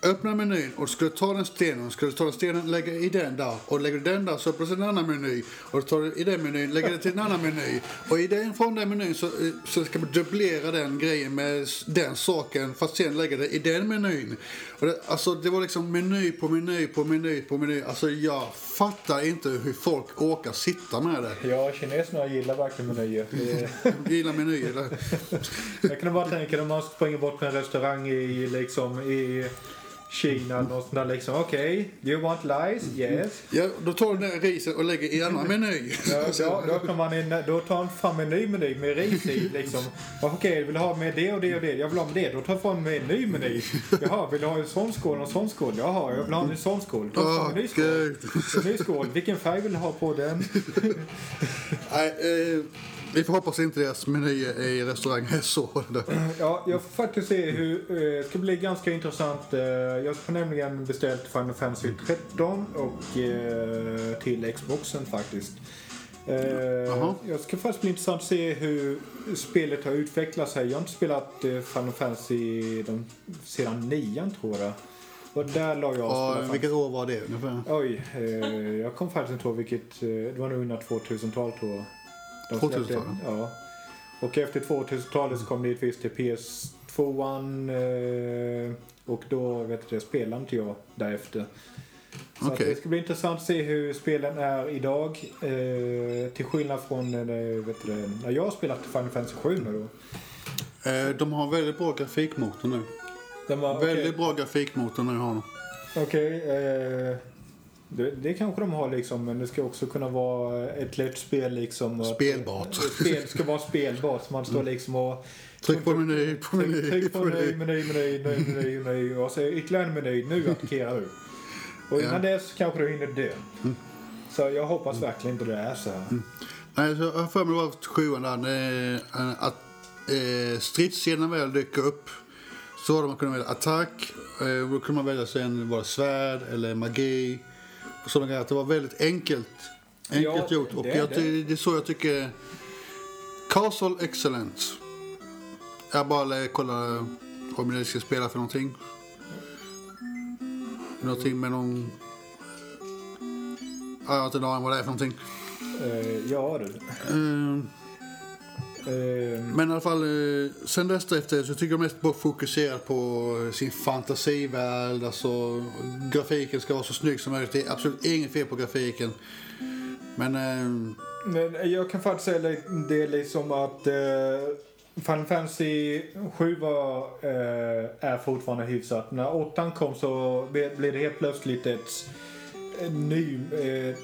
Speaker 1: öppna menyn och du skulle ta den stenen, skulle ta den stenen, lägga i den där och lägger du den där så öppnas en annan meny och du tar du i den menyn, lägger den till en annan meny och i den från den menyn så, eh, så ska man dubblera den grejen med den saken fast sen lägga det i den menyn. Och det, alltså det var liksom meny på meny på meny på meny. Alltså jag fattar inte hur folk orkar sitta med det.
Speaker 2: Ja, kineserna gillar verkligen menyer. Det-
Speaker 1: Jag gillar menyer. Det-
Speaker 2: Jag kan bara tänka när man springer bort på en restaurang i, liksom, i Kina eller något där liksom. Okej, you want lice? Yes.
Speaker 1: Ja, då tar du där risen och lägger i en annan meny.
Speaker 2: Ja, ja, då, öppnar man en, då tar han fram en ny meny med ris i. Liksom. Okej, vill du ha med det och det och det? Jag vill ha med det. Då tar jag fram en ny meny. Jaha, vill du ha en sån skål och en sån skål? Jaha, jag vill ha en sån skål. Då tar en ny skål. En ny skål. Vilken färg vill du ha på den?
Speaker 1: Nej, eh, vi får hoppas inte deras menyer i restaurangen är så.
Speaker 2: Ja, jag får faktiskt se hur... eh, Det ska bli ganska intressant. eh, Jag har nämligen beställt Final Fantasy 13 och eh, till Xboxen faktiskt. Jag ska faktiskt bli intressant att se hur spelet har utvecklat sig. Jag har inte spelat Final Fantasy de, sedan nian tror jag. Och där la jag
Speaker 1: Ja, vilket år var det ungefär?
Speaker 2: Oj, eh, jag kom faktiskt inte ihåg vilket... Det var nog innan 2000-talet tror jag. De släppte-
Speaker 1: 2000-talet?
Speaker 2: Ja. Och efter 2000-talet så kom det givetvis till PS2 eh, och då vet det, spelade inte jag därefter. Så
Speaker 1: Okej.
Speaker 2: det ska bli intressant att se hur spelen är idag. Eh, till skillnad från vet du, när jag har spelat Final Fantasy 7 nu då.
Speaker 1: Eh, de har väldigt bra grafikmotor nu.
Speaker 2: Den var, okej,
Speaker 1: Väldigt bra grafikmotor nu har de.
Speaker 2: Okej, eh, det, det kanske de har liksom, men det ska också kunna vara ett lätt spel liksom. att-
Speaker 1: Spelbart.
Speaker 2: Spel ska vara spelbart, så man står liksom och...
Speaker 1: Tryck på meny, på
Speaker 2: Tryck,
Speaker 1: meny,
Speaker 2: tryck på
Speaker 1: på
Speaker 2: meny,
Speaker 1: meny.
Speaker 2: meny, meny, meny, meny, och så ytterligare en meny, nu attackerar du. Och innan
Speaker 1: Ja.
Speaker 2: dess kanske du hinner dö. Så jag hoppas verkligen inte det är så här.
Speaker 1: Nej, så jag har för mig var sjuan där, eh, att eh, stridsscenen väl dyker upp. Så det man kunde välja attack, eh, då kunde man välja sen var svärd eller magi. Och sådana grejer. Att det var väldigt enkelt, enkelt
Speaker 2: Ja,
Speaker 1: gjort. Och
Speaker 2: det
Speaker 1: jag,
Speaker 2: det.
Speaker 1: det är så jag tycker Castle Excellence. Jag bara kollar om ni ska spela för någonting. Någonting med någon... Ja, Jag har inte en aning vad det är för någonting.
Speaker 2: Eh, ja du.
Speaker 1: Eh, Men i alla fall, eh, sen dess efter så tycker jag mest på fokusera på sin fantasivärld. Alltså, grafiken ska vara så snygg som möjligt. Det är absolut inget fel på grafiken. Men eh,
Speaker 2: Men jag kan faktiskt säga det liksom att eh, Final Fantasy 7 var, eh, är fortfarande hyfsat. När 8 kom så blev det helt plötsligt ett eh, ny, eh,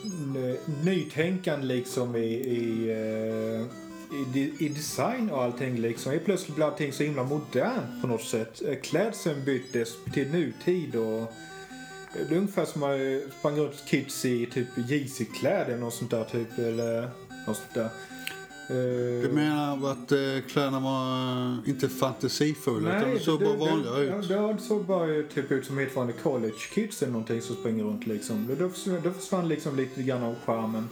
Speaker 2: nytänkande liksom i, i, eh, i, i design och allting liksom. Helt plötsligt blev allting så himla modernt på något sätt. Eh, Klädseln byttes till nutid och det är ungefär som man sprang runt kids i typ Yeezy-kläder eller sånt där typ. Eller något sånt där. Eh,
Speaker 1: du menar att eh, kläderna var eh, inte fantasifulla utan de såg bara vanliga
Speaker 2: det,
Speaker 1: ut?
Speaker 2: Ja, det såg bara typ ut som helt vanliga college kids eller någonting som springer runt liksom. Då, försvann, då försvann liksom lite grann av charmen.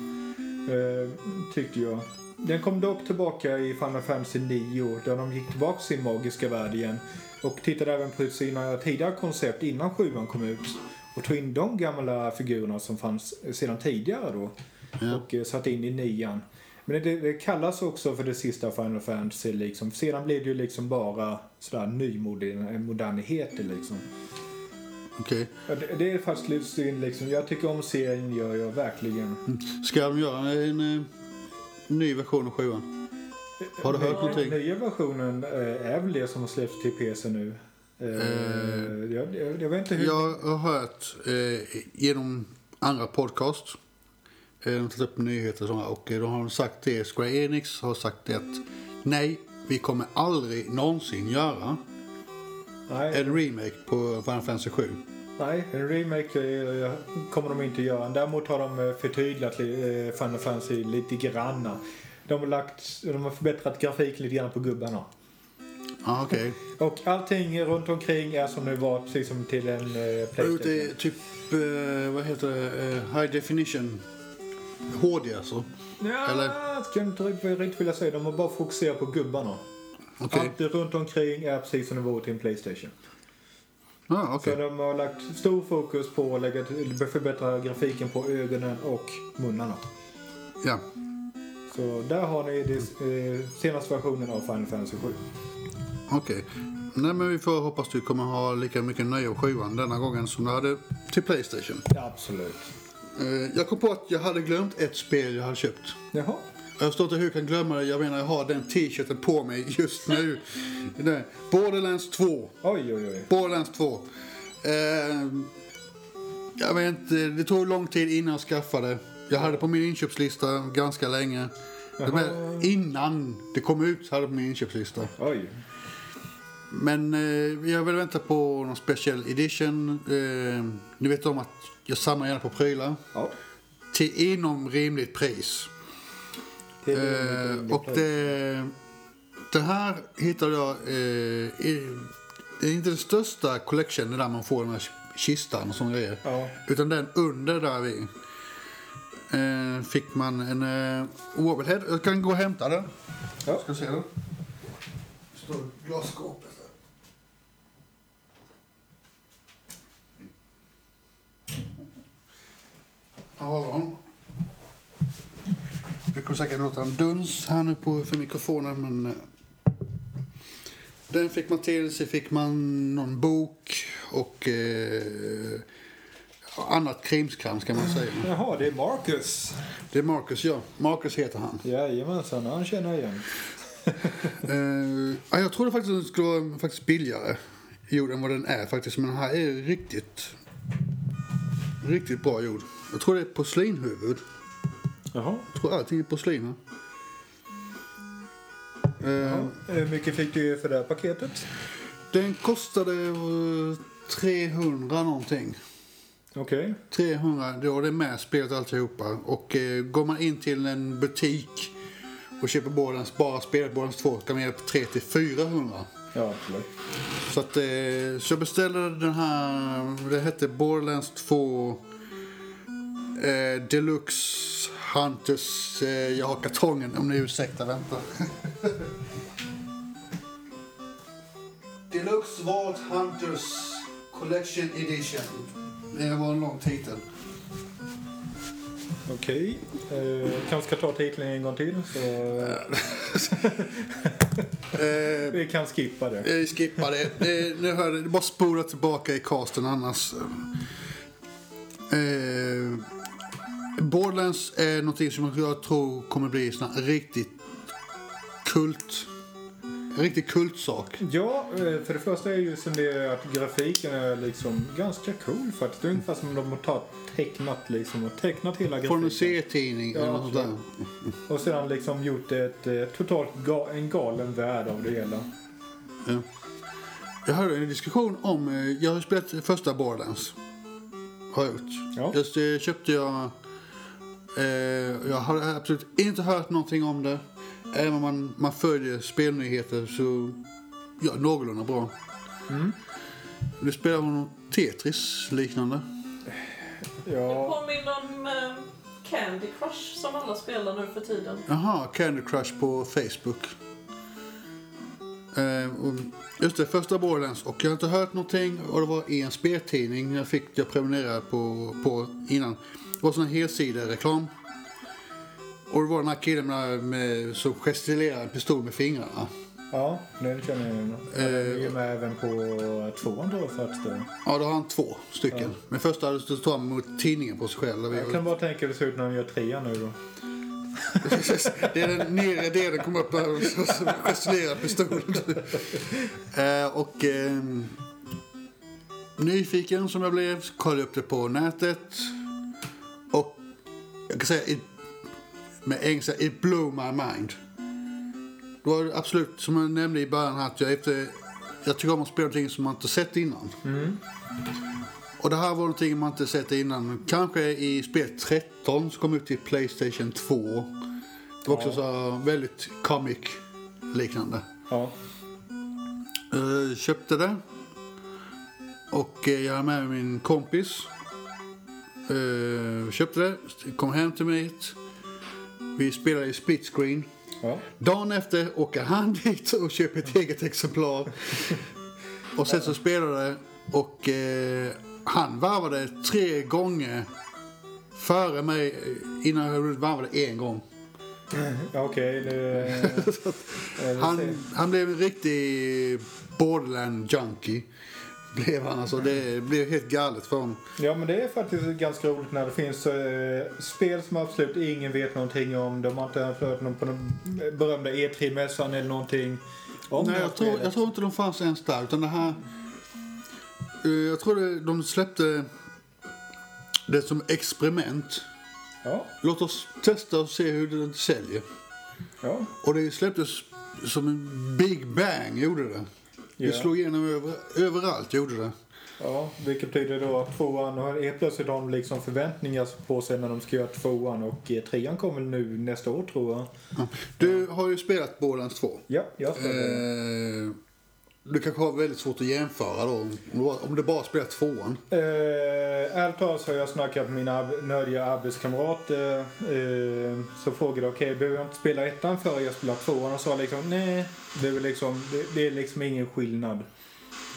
Speaker 2: Eh, tyckte jag. Den kom dock tillbaka i Final Fantasy 9 där de gick tillbaka till sin magiska värld igen. Och tittade även på sina tidigare koncept innan sjuan kom ut. Och tog in de gamla figurerna som fanns sedan tidigare då.
Speaker 1: Ja.
Speaker 2: Och eh, satte in i nian. Men det, det kallas också för det sista Final Fantasy liksom. Sedan blev det ju liksom bara sådär nymoderniteter liksom.
Speaker 1: Okej.
Speaker 2: Ja, det, det är faktiskt lite synd liksom. Jag tycker om serien, gör jag verkligen.
Speaker 1: Ska de göra en eh, ny version av sjuan? Har du hört någonting?
Speaker 2: nya versionen eh, är väl det som har släppts till PC nu. Eh, jag, jag, jag vet inte hur...
Speaker 1: Jag har hört eh, genom andra podcast Eh, De tagit upp nyheter och sådär, och då har de sagt det, Square Enix har sagt det att nej, vi kommer aldrig någonsin göra
Speaker 2: Nej,
Speaker 1: en remake på Final Fantasy 7.
Speaker 2: Nej, en remake eh, kommer de inte göra. Däremot har de eh, förtydligat li- eh, Final Fantasy lite granna. De har, lagt, de har förbättrat grafiken lite grann på gubbarna.
Speaker 1: Ja, okej.
Speaker 2: Och allting runt omkring är som det var precis som till en eh,
Speaker 1: Okay.
Speaker 2: Playstation.
Speaker 1: Ute typ, eh, vad heter det, eh, High Definition. HD alltså.
Speaker 2: Ja,
Speaker 1: eller?
Speaker 2: jag skulle inte riktigt, vilja säga. De har bara fokuserat på gubbarna.
Speaker 1: Okej.
Speaker 2: Allt runt omkring är precis som det var till en Playstation.
Speaker 1: Ja,
Speaker 2: Så
Speaker 1: okej.
Speaker 2: de har lagt stor fokus på att lägga förbättra grafiken på ögonen och munnarna.
Speaker 1: Ja.
Speaker 2: Så där har ni den eh, senaste versionen av Final Fantasy 7.
Speaker 1: Okej. Nej men vi får hoppas du kommer ha lika mycket nöje av sjuan denna gången som du hade till Playstation.
Speaker 2: Ja, absolut.
Speaker 1: Eh, jag kom på att jag hade glömt ett spel jag hade köpt.
Speaker 2: Jaha.
Speaker 1: Jag förstår inte hur jag kan glömma det. Jag menar jag har den t-shirten på mig just nu. Borderlands 2.
Speaker 2: Oj, oj, oj.
Speaker 1: Borderlands 2. Eh, jag vet inte, det tog lång tid innan jag skaffade. Jag hade på min inköpslista ganska länge.
Speaker 2: Jaha.
Speaker 1: innan det kom ut hade jag på min inköpslista.
Speaker 2: Oj.
Speaker 1: Men eh, jag vill vänta på någon special edition. Eh, ni vet om att jag samlar gärna på prylar.
Speaker 2: Ja.
Speaker 1: Till inom rimligt pris.
Speaker 2: Det
Speaker 1: Eh, och det, det här hittade jag... Eh, i, det är inte den största collectionen där man får den här kistan och såna grejer.
Speaker 2: Ja.
Speaker 1: Utan den under där vi. Eh, fick man en eh, Wobblehead. Jag kan gå och hämta den.
Speaker 2: Ja.
Speaker 1: Ska se den. Står glasskåpet. där. Har den. Det kommer säkert låta en duns här nu på, för mikrofonen men... eh, Den fick man till, så fick man någon bok och eh, annat krimskrams kan man säga.
Speaker 2: Jaha, det är Marcus.
Speaker 1: Det är Marcus, ja. Marcus heter han.
Speaker 2: Jajamensan, han känner jag igen.
Speaker 1: Eh, ja, jag trodde faktiskt att den skulle vara faktiskt billigare gjord än vad den är faktiskt. Men den här är riktigt, riktigt bra gjord. Jag tror det är porslinhuvud.
Speaker 2: Jaha.
Speaker 1: Jag tror allting är porslin här. Eh.
Speaker 2: Hur mycket fick du för det här paketet?
Speaker 1: Den kostade eh, 300 någonting.
Speaker 2: Okej.
Speaker 1: 300, då är det med spelet alltihopa. Och eh, går man in till en butik och köper Borderlands, bara spelet Borderlands 2 kan man ge på 3 till 400.
Speaker 2: Ja, absolut.
Speaker 1: Så, att, eh, så jag beställde den här, det hette Borderlands 2 eh, Deluxe Hunters. Eh, jag har kartongen om ni ursäktar, vänta. Deluxe Vault Hunters Collection Edition. Det var en lång titel.
Speaker 2: Okej. Eh, kanske ska ta titeln en gång till. Så, eh,
Speaker 1: Eh,
Speaker 2: vi kan skippa det.
Speaker 1: Vi skippar det. det, det, hör, det bara spola tillbaka i casten annars. Eh, Borderlands är någonting som jag tror kommer bli sån riktigt kult. En riktig kultsak.
Speaker 2: Ja, eh, för det första är ju som det är att grafiken är liksom ganska cool faktiskt. Ungefär som om de har tagit tecknat liksom och tecknat hela
Speaker 1: Från en
Speaker 2: grafiken.
Speaker 1: serietidning
Speaker 2: Ja,
Speaker 1: eller något sånt där.
Speaker 2: Och sedan liksom gjort ett eh, totalt ga en galen värld av det hela.
Speaker 1: Ja. Jag hörde en diskussion om, eh, jag har spelat första Borderlands. Har jag gjort.
Speaker 2: Ja.
Speaker 1: Just köpte jag, eh, jag har absolut inte hört någonting om det. Även om man, man följer spelnyheter så, ja, någorlunda bra.
Speaker 2: Mm.
Speaker 1: Du spelar något Tetris liknande.
Speaker 3: Det
Speaker 2: Ja,
Speaker 3: påminner om eh, Candy Crush som alla spelar nu för tiden.
Speaker 1: Jaha, Candy Crush på Facebook. Eh, just det, första Borderlands. Och jag har inte hört någonting. Och det var en speltidning jag fick jag prenumerera på, på innan. Det var sån här helsidereklam. Och det var den här killen med, med, som gestikulerade en pistol med fingrarna.
Speaker 2: ja den känner jag igen. Den är
Speaker 1: Eh,
Speaker 2: ju med även på tvåan då faktiskt.
Speaker 1: Ja, då har han två stycken.
Speaker 2: Ja.
Speaker 1: Men första hade stått han mot tidningen på sig själv.
Speaker 2: Jag kan bara tänka hur det ser ut när de gör trean nu då.
Speaker 1: Det är den nedre delen kom upp där och så- så gestikulerade pistolen. eh, och eh, nyfiken som jag blev så kollade upp det på nätet. Och jag kan säga it, med engelska, it blew my mind. Det var absolut, som jag nämnde i början, att jag, efter, jag tycker om att spela någonting som man inte sett innan. Och det här var någonting man inte sett innan. Kanske i spel 13 som kom ut till Playstation 2. Det var också så här väldigt comic-liknande.
Speaker 2: Ja.
Speaker 1: Eh, köpte det. Och eh, jag är med min kompis. Eh, köpte det, kom hem till mig. Vi spelade i split screen.
Speaker 2: Ja.
Speaker 1: Dagen efter åker han dit och köper ett eget exemplar. Och sen så spelade och eh, han varvade tre gånger före mig eh, innan jag varvade en gång.
Speaker 2: Okej, det
Speaker 1: Han, han blev en riktig borderland junkie. Blev han alltså. Det blev helt galet för honom.
Speaker 2: Ja, men det är faktiskt ganska roligt när det finns eh, spel som absolut ingen vet någonting om. De har inte hört någon på den berömda E3-mässan eller någonting. Om
Speaker 1: Nej, jag tror, jag tror inte de fanns ens där. Utan det här... eh, jag tror det, de släppte det som experiment.
Speaker 2: Ja,
Speaker 1: Låt oss testa och se hur det säljer.
Speaker 2: ja.
Speaker 1: Och det släpptes som en big bang, gjorde det. Det
Speaker 2: Ja.
Speaker 1: slog igenom över, överallt, gjorde det.
Speaker 2: Ja, vilket betyder då att tvåan, och helt plötsligt har de liksom förväntningar på sig när de ska göra tvåan och eh, trean kommer nu nästa år tror jag.
Speaker 1: Ja. Du har ju spelat Borderlands 2.
Speaker 2: Ja, jag spelar det.
Speaker 1: Eh, du kanske har väldigt svårt att jämföra då, om du bara- spelar tvåan.
Speaker 2: Eh, ärligt talat så har jag snackat med mina nördiga arbetskamrater. Eh, så frågade jag, okej, behöver jag inte spela ettan före jag spelar tvåan? Och sa liksom, nej, det är, liksom, det, det är liksom ingen skillnad.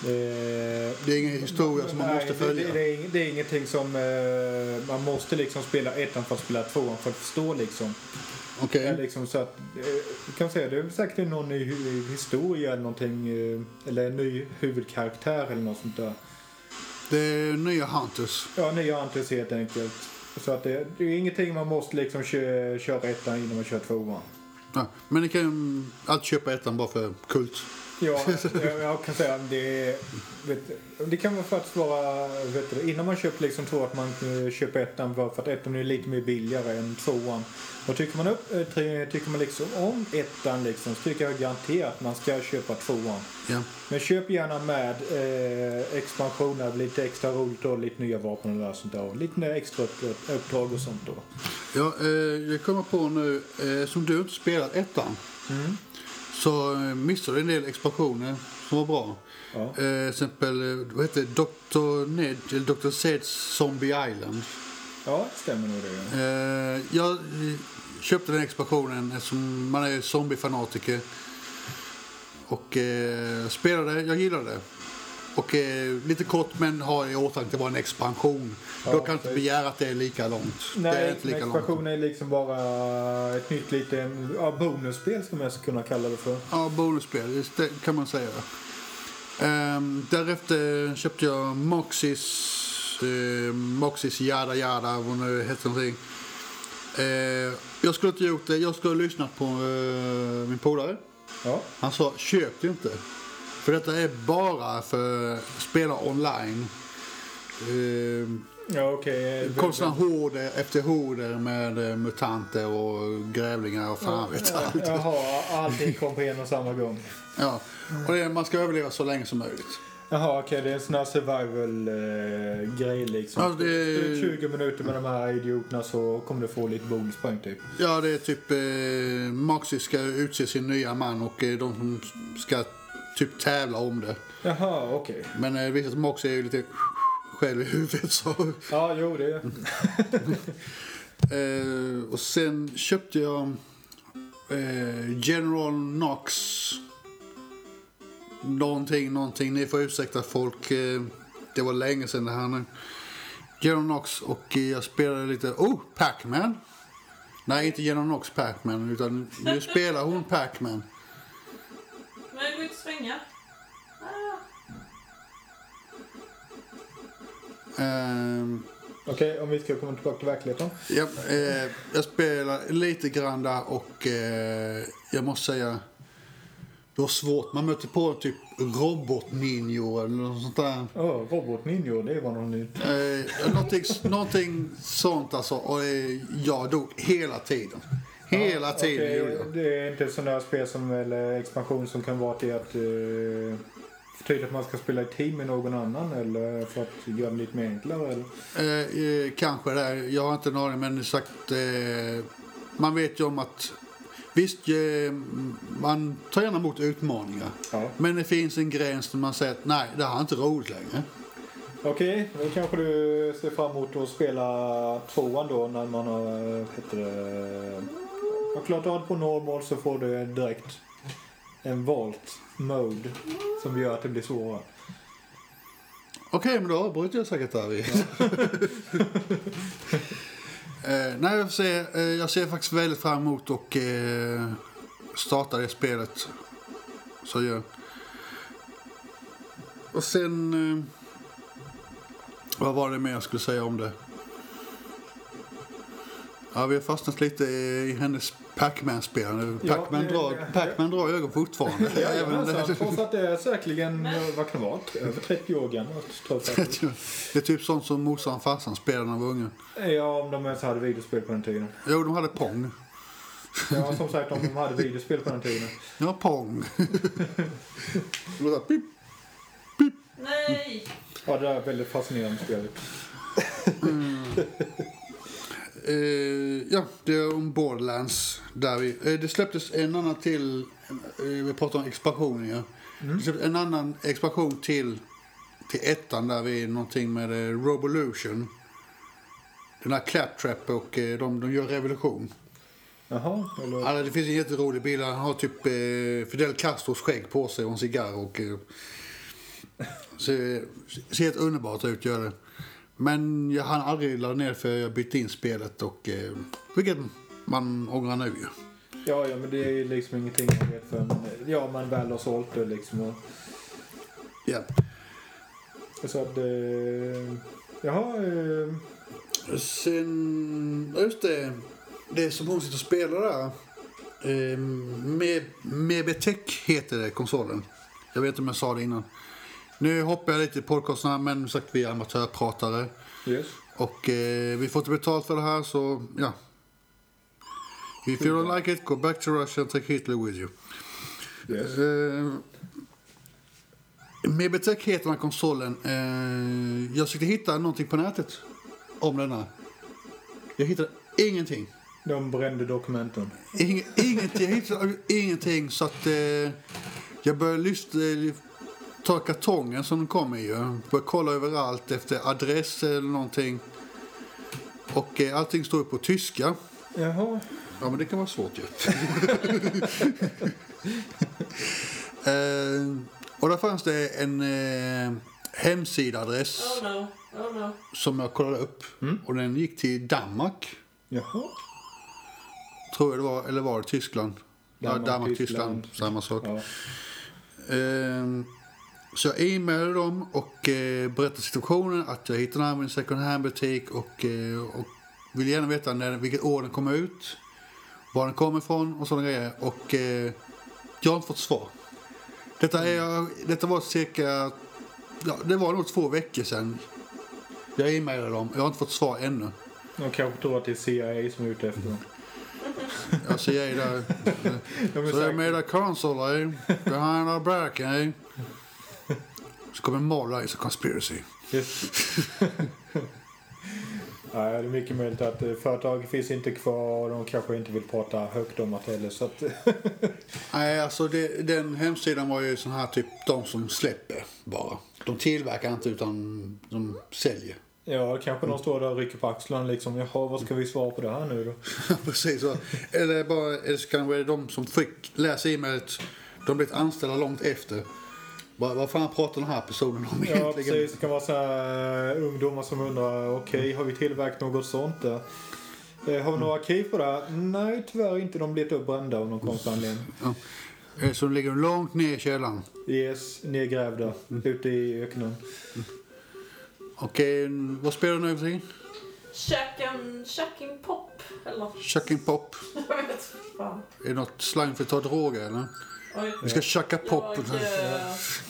Speaker 2: Eh,
Speaker 1: Det är ingen historia som man
Speaker 2: nej,
Speaker 1: måste följa.
Speaker 2: Det, det, är, det är ingenting som eh, man måste liksom spela ettan för att spela tvåan för att förstå liksom. Är liksom så att, eh, kan säga det är säkert någon ny historia eller någonting. eh, Eller en ny huvudkaraktär eller något sånt där.
Speaker 1: Det är nya Hunters.
Speaker 2: Ja, nya Antis helt enkelt. Så att det, det är ingenting man måste liksom köra, köra ettan innan man kör tvåan.
Speaker 1: Ja, men ni kan alltid köpa ettan bara för kult.
Speaker 2: Ja, jag, jag kan säga att det vet, Det kan väl faktiskt vara, vet du, innan man köper liksom två att man köper ettan för för att ettan är lite mer billigare än tvåan. Och tycker man, upp, eh, tycker man liksom om ettan liksom så tycker jag garanterat att man ska köpa tvåan.
Speaker 1: Ja.
Speaker 2: Men köp gärna med eh, expansioner, lite extra roligt och lite nya vapen och sånt där. Lite nya extra upp, uppdrag och sånt då.
Speaker 1: Ja, eh, jag kommer på nu, eh, som du inte spelat ettan, så eh, missade en del expansioner som var bra.
Speaker 2: Ja.
Speaker 1: Eh, till exempel, eh, vad heter det? Dr. Ned, eller Dr. Zeds Zombie Island.
Speaker 2: Ja, stämmer nog det.
Speaker 1: Eh, jag eh, köpte den expansionen eftersom man är zombiefanatiker. Och eh, spelade, jag gillade det. Och eh, lite kort men har i åtanke att det var en expansion.
Speaker 2: Ja,
Speaker 1: Då kan inte begära att det är lika långt. det är
Speaker 2: Nej,
Speaker 1: inte lika
Speaker 2: expansion
Speaker 1: långt.
Speaker 2: är liksom bara ett nytt liten ja, bonusspel ska man kunna kalla det för.
Speaker 1: Ja, bonusspel, det kan man säga. Ehm, därefter köpte jag Moxis, eh, Moxis Yada Yada, vad nu heter någonting. Eh, jag skulle inte gjort det, jag skulle ha lyssnat på eh, min polare.
Speaker 2: Ja,
Speaker 1: Han sa köp det inte. För detta är bara för spela online. Eh,
Speaker 2: ja okej.
Speaker 1: kom sådana horder efter horder med eh, mutanter och grävlingar och fan vet
Speaker 2: Ja,
Speaker 1: allt.
Speaker 2: Jaha, allting kom på en och samma gång.
Speaker 1: Ja. Och det, man ska överleva så länge som möjligt.
Speaker 2: Jaha, okej, det är en sån här survival-grej liksom.
Speaker 1: Ja, det-
Speaker 2: Står du 20 minuter med de här idioterna så kommer du få lite bonuspoäng typ.
Speaker 1: Ja, det är typ eh, Maxis ska utse sin nya man och eh, de som ska typ tävla om det.
Speaker 2: Jaha, okej.
Speaker 1: Men eh, visst att Mox är ju lite själv i huvudet så.
Speaker 2: Ja, jo det.
Speaker 1: Eh, och sen köpte jag eh, General Knox. Någonting, någonting. Ni får ursäkta folk. Eh, det var länge sedan det här nu. General Knox och jag spelade lite... Oh, Pac-Man. Nej, inte General Knox Pac-Man utan nu spelar hon Pac-Man.
Speaker 3: Men det går inte att svänga. Ah.
Speaker 1: Ehm,
Speaker 2: Okej, om vi ska komma tillbaka till verkligheten.
Speaker 1: Ja, eh, jag spelar lite grann där och eh, jag måste säga Det var svårt. Man mötte på typ robotninjor eller något sånt där.
Speaker 2: Ja, robotninjor, det var något nytt.
Speaker 1: Eh, någonting, någonting sånt alltså. Och eh, jag dog hela tiden. Hela
Speaker 2: Ja,
Speaker 1: tiden
Speaker 2: okej,
Speaker 1: gjorde jag.
Speaker 2: Det är inte sådana här spel som, eller expansion som kan vara till att uh, betyda att man ska spela i team med någon annan eller för att göra det lite mer enklare eller?
Speaker 1: Eh, eh, kanske det. Jag har inte en aning, men sagt... Eh, man vet ju om att... Visst, eh, man tar gärna emot utmaningar.
Speaker 2: Ja.
Speaker 1: Men det finns en gräns där man säger att nej, det här är inte roligt längre.
Speaker 2: Okej, då kanske du ser fram emot att spela tvåan då när man har, eh, heter det, har klarat av på normal så får du direkt en valt mode som gör att det blir svårare.
Speaker 1: Okej, men då avbryter jag säkert där. eh, nej, jag ser, eh, jag ser faktiskt väldigt fram emot att eh, starta det spelet. Så jag. Och sen... Eh, vad var det mer jag skulle säga om det? Ja, vi har fastnat lite i hennes Pac-Man-spelande.
Speaker 2: Ja,
Speaker 1: Pac-Man
Speaker 2: det-
Speaker 1: drar, Pac-Man drar ögon fortfarande.
Speaker 2: Jajamensan, trots att det är säkerligen, vad kan det vara, över 30 år gammalt.
Speaker 1: Det är typ sånt som morsan och farsan spelade när de var unga.
Speaker 2: Ja, om de ens hade videospel på den tiden.
Speaker 1: Jo, de hade Pong.
Speaker 2: Ja, som sagt, om de hade videospel på den tiden.
Speaker 1: Ja, Pong. Det låter pip.
Speaker 3: Nej!
Speaker 2: Ja, det där är väldigt fascinerande spelet.
Speaker 1: Eh, ja, det är om Borderlands. Där vi, eh, det släpptes en annan till, eh, vi pratar om expansion ja. Det släpptes en annan expansion till, till ettan där vi är någonting med eh, Robolution. Den här Claptrap och de, de gör revolution.
Speaker 2: Jaha, eller?
Speaker 1: Alltså, det finns en jätterolig bild. Han har typ eh, Fidel Castros skägg på sig och en cigarr. Och, eh, ser, ser helt underbart ut, gör det. Men jag hann aldrig ladda ner för jag bytte in spelet. Och, eh, vilket man ångrar nu ju.
Speaker 2: Ja, ja, men det är ju liksom ingenting man vet förrän ja, man väl har sålt det liksom. Och,
Speaker 1: Ja.
Speaker 2: så att, eh, jaha, eh,
Speaker 1: Sen, just det. Det som hon sitter och spelar där. Eh, Mebetech heter det, konsolen. Jag vet inte om jag sa det innan. Nu hoppar jag lite i podcasten men som sagt vi är amatörpratare.
Speaker 2: yes.
Speaker 1: Och eh, vi får inte betalt för det här så ja. If you don't like it, go back to Russia and take Hitler with you.
Speaker 2: yes.
Speaker 1: Eh, Mebetech heter den här konsolen. Eh, jag försökte hitta någonting på nätet om denna. Jag hittade ingenting.
Speaker 2: De brände dokumenten.
Speaker 1: Ing, ingenting. Jag hittade ingenting så att eh, jag började lyssna, ta kartongen som den kom i. Jag började kolla överallt efter adress eller någonting. Och eh, allting står på tyska.
Speaker 2: Jaha.
Speaker 1: Ja, men det kan vara svårt ju. eh, och där fanns det en eh, hemsidaadress
Speaker 3: Oh no, oh no.
Speaker 1: som jag kollade upp. Och den gick till Danmark.
Speaker 2: Jaha.
Speaker 1: Tror jag det var. Eller var det Tyskland?
Speaker 2: Danmark,
Speaker 1: ja, Danmark,
Speaker 2: Tyskland.
Speaker 1: Tyskland. Samma sak.
Speaker 2: Ja.
Speaker 1: Ehm, så jag e-mailade dem och eh, berättade situationen. Att jag hittade den här i en second hand-butik. Och, eh, och ville gärna veta när, vilket år den kom ut. Var den kom ifrån och sådana grejer. Och eh, jag har inte fått svar. Detta, är, detta var cirka... Ja, det var nog två veckor sedan. Jag e-mailade dem. Jag har inte fått svar ännu.
Speaker 2: De kanske tror att det är CIA som är ute efter dem.
Speaker 1: Jag ser där. They
Speaker 2: säkert-
Speaker 1: made a console, eh? Behind our back, eh? Så kommer Mara is a conspiracy.
Speaker 2: Yes. Ja, det är mycket möjligt att eh, företaget finns inte kvar och de kanske inte vill prata högt om det heller. Så att,
Speaker 1: Nej, alltså det, den hemsidan var ju sån här typ de som släpper bara. De tillverkar inte utan de säljer.
Speaker 2: ja, kanske de står där och rycker på axlarna liksom. Jaha, vad ska vi svara på det här nu då?
Speaker 1: Precis så. Eller bara, eller så kanske det är de som fick läsa e-mailet. De blivit anställda långt efter. Vad, vad fan pratar den här personen om
Speaker 2: Ja,
Speaker 1: egentligen?
Speaker 2: precis. Det kan vara så här, eh, ungdomar som undrar, okej, har vi tillverkat något sånt där? Eh, har vi några arkiv på det här? Nej, tyvärr inte. De blir uppbrända av någon konstig anledning.
Speaker 1: Eh, Så de ligger långt ner i källaren.
Speaker 2: Yes, nedgrävda, ute i öknen.
Speaker 1: Och eh, vad spelar du nu för?
Speaker 3: Chucken, chucking pop, eller?
Speaker 1: Chucking pop.
Speaker 3: Jag vet fan.
Speaker 1: Är det något slang för att ta droger eller?
Speaker 3: Oj.
Speaker 1: Vi ska tjacka pop.
Speaker 3: Jag eh,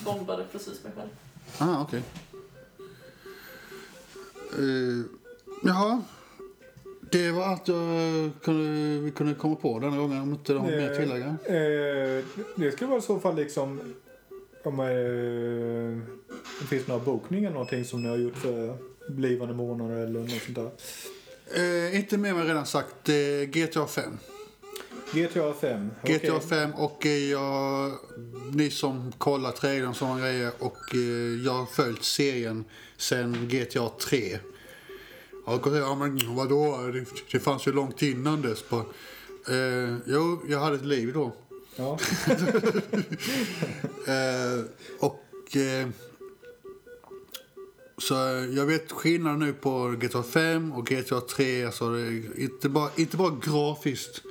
Speaker 3: bombade precis mig själv.
Speaker 1: Ah, okej. Eh, jaha. Det var allt jag kunde, vi kunde komma på denna gången. Om inte har mer att tillägga.
Speaker 2: Eh, det skulle vara i så fall liksom om eh, det finns några bokningar någonting som ni har gjort för blivande månader eller något sånt där.
Speaker 1: Eh, inte mer än redan sagt. Eh, GTA 5.
Speaker 2: GTA 5.
Speaker 1: GTA
Speaker 2: okej.
Speaker 1: 5 och eh, jag, ni som kollar trailern och sådana grejer och eh, jag har följt serien sen GTA 3. Jag kan säga, ja men vadå, det, det fanns ju långt innan dess. Bara, eh, jo, jag hade ett liv då.
Speaker 2: Ja.
Speaker 1: Eh, och eh, så jag vet skillnaden nu på GTA 5 och GTA 3. Alltså inte, bara, inte bara grafiskt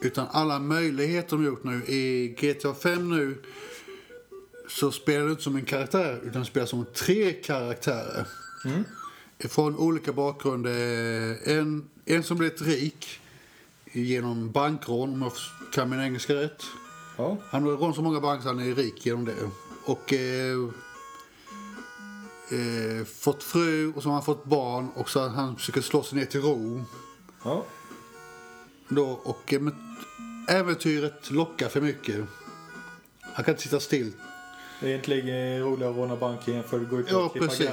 Speaker 1: utan alla möjligheter de gjort nu. I GTA 5 nu så spelar du inte som en karaktär utan spelar som tre karaktärer. Från olika bakgrunder. En, en som blivit rik genom bankrån om jag kan min engelska rätt.
Speaker 2: ja.
Speaker 1: Han har rånat så många banker han är rik genom det. Och eh, eh, fått fru och så har han fått barn och så har han försöker slå sig ner till ro.
Speaker 2: ja.
Speaker 1: Då, och eh, äventyret lockar för mycket. Han kan inte sitta still.
Speaker 2: Det är egentligen roligare att råna banken jämfört med att gå ut och
Speaker 1: Ja,
Speaker 2: klippa
Speaker 1: precis.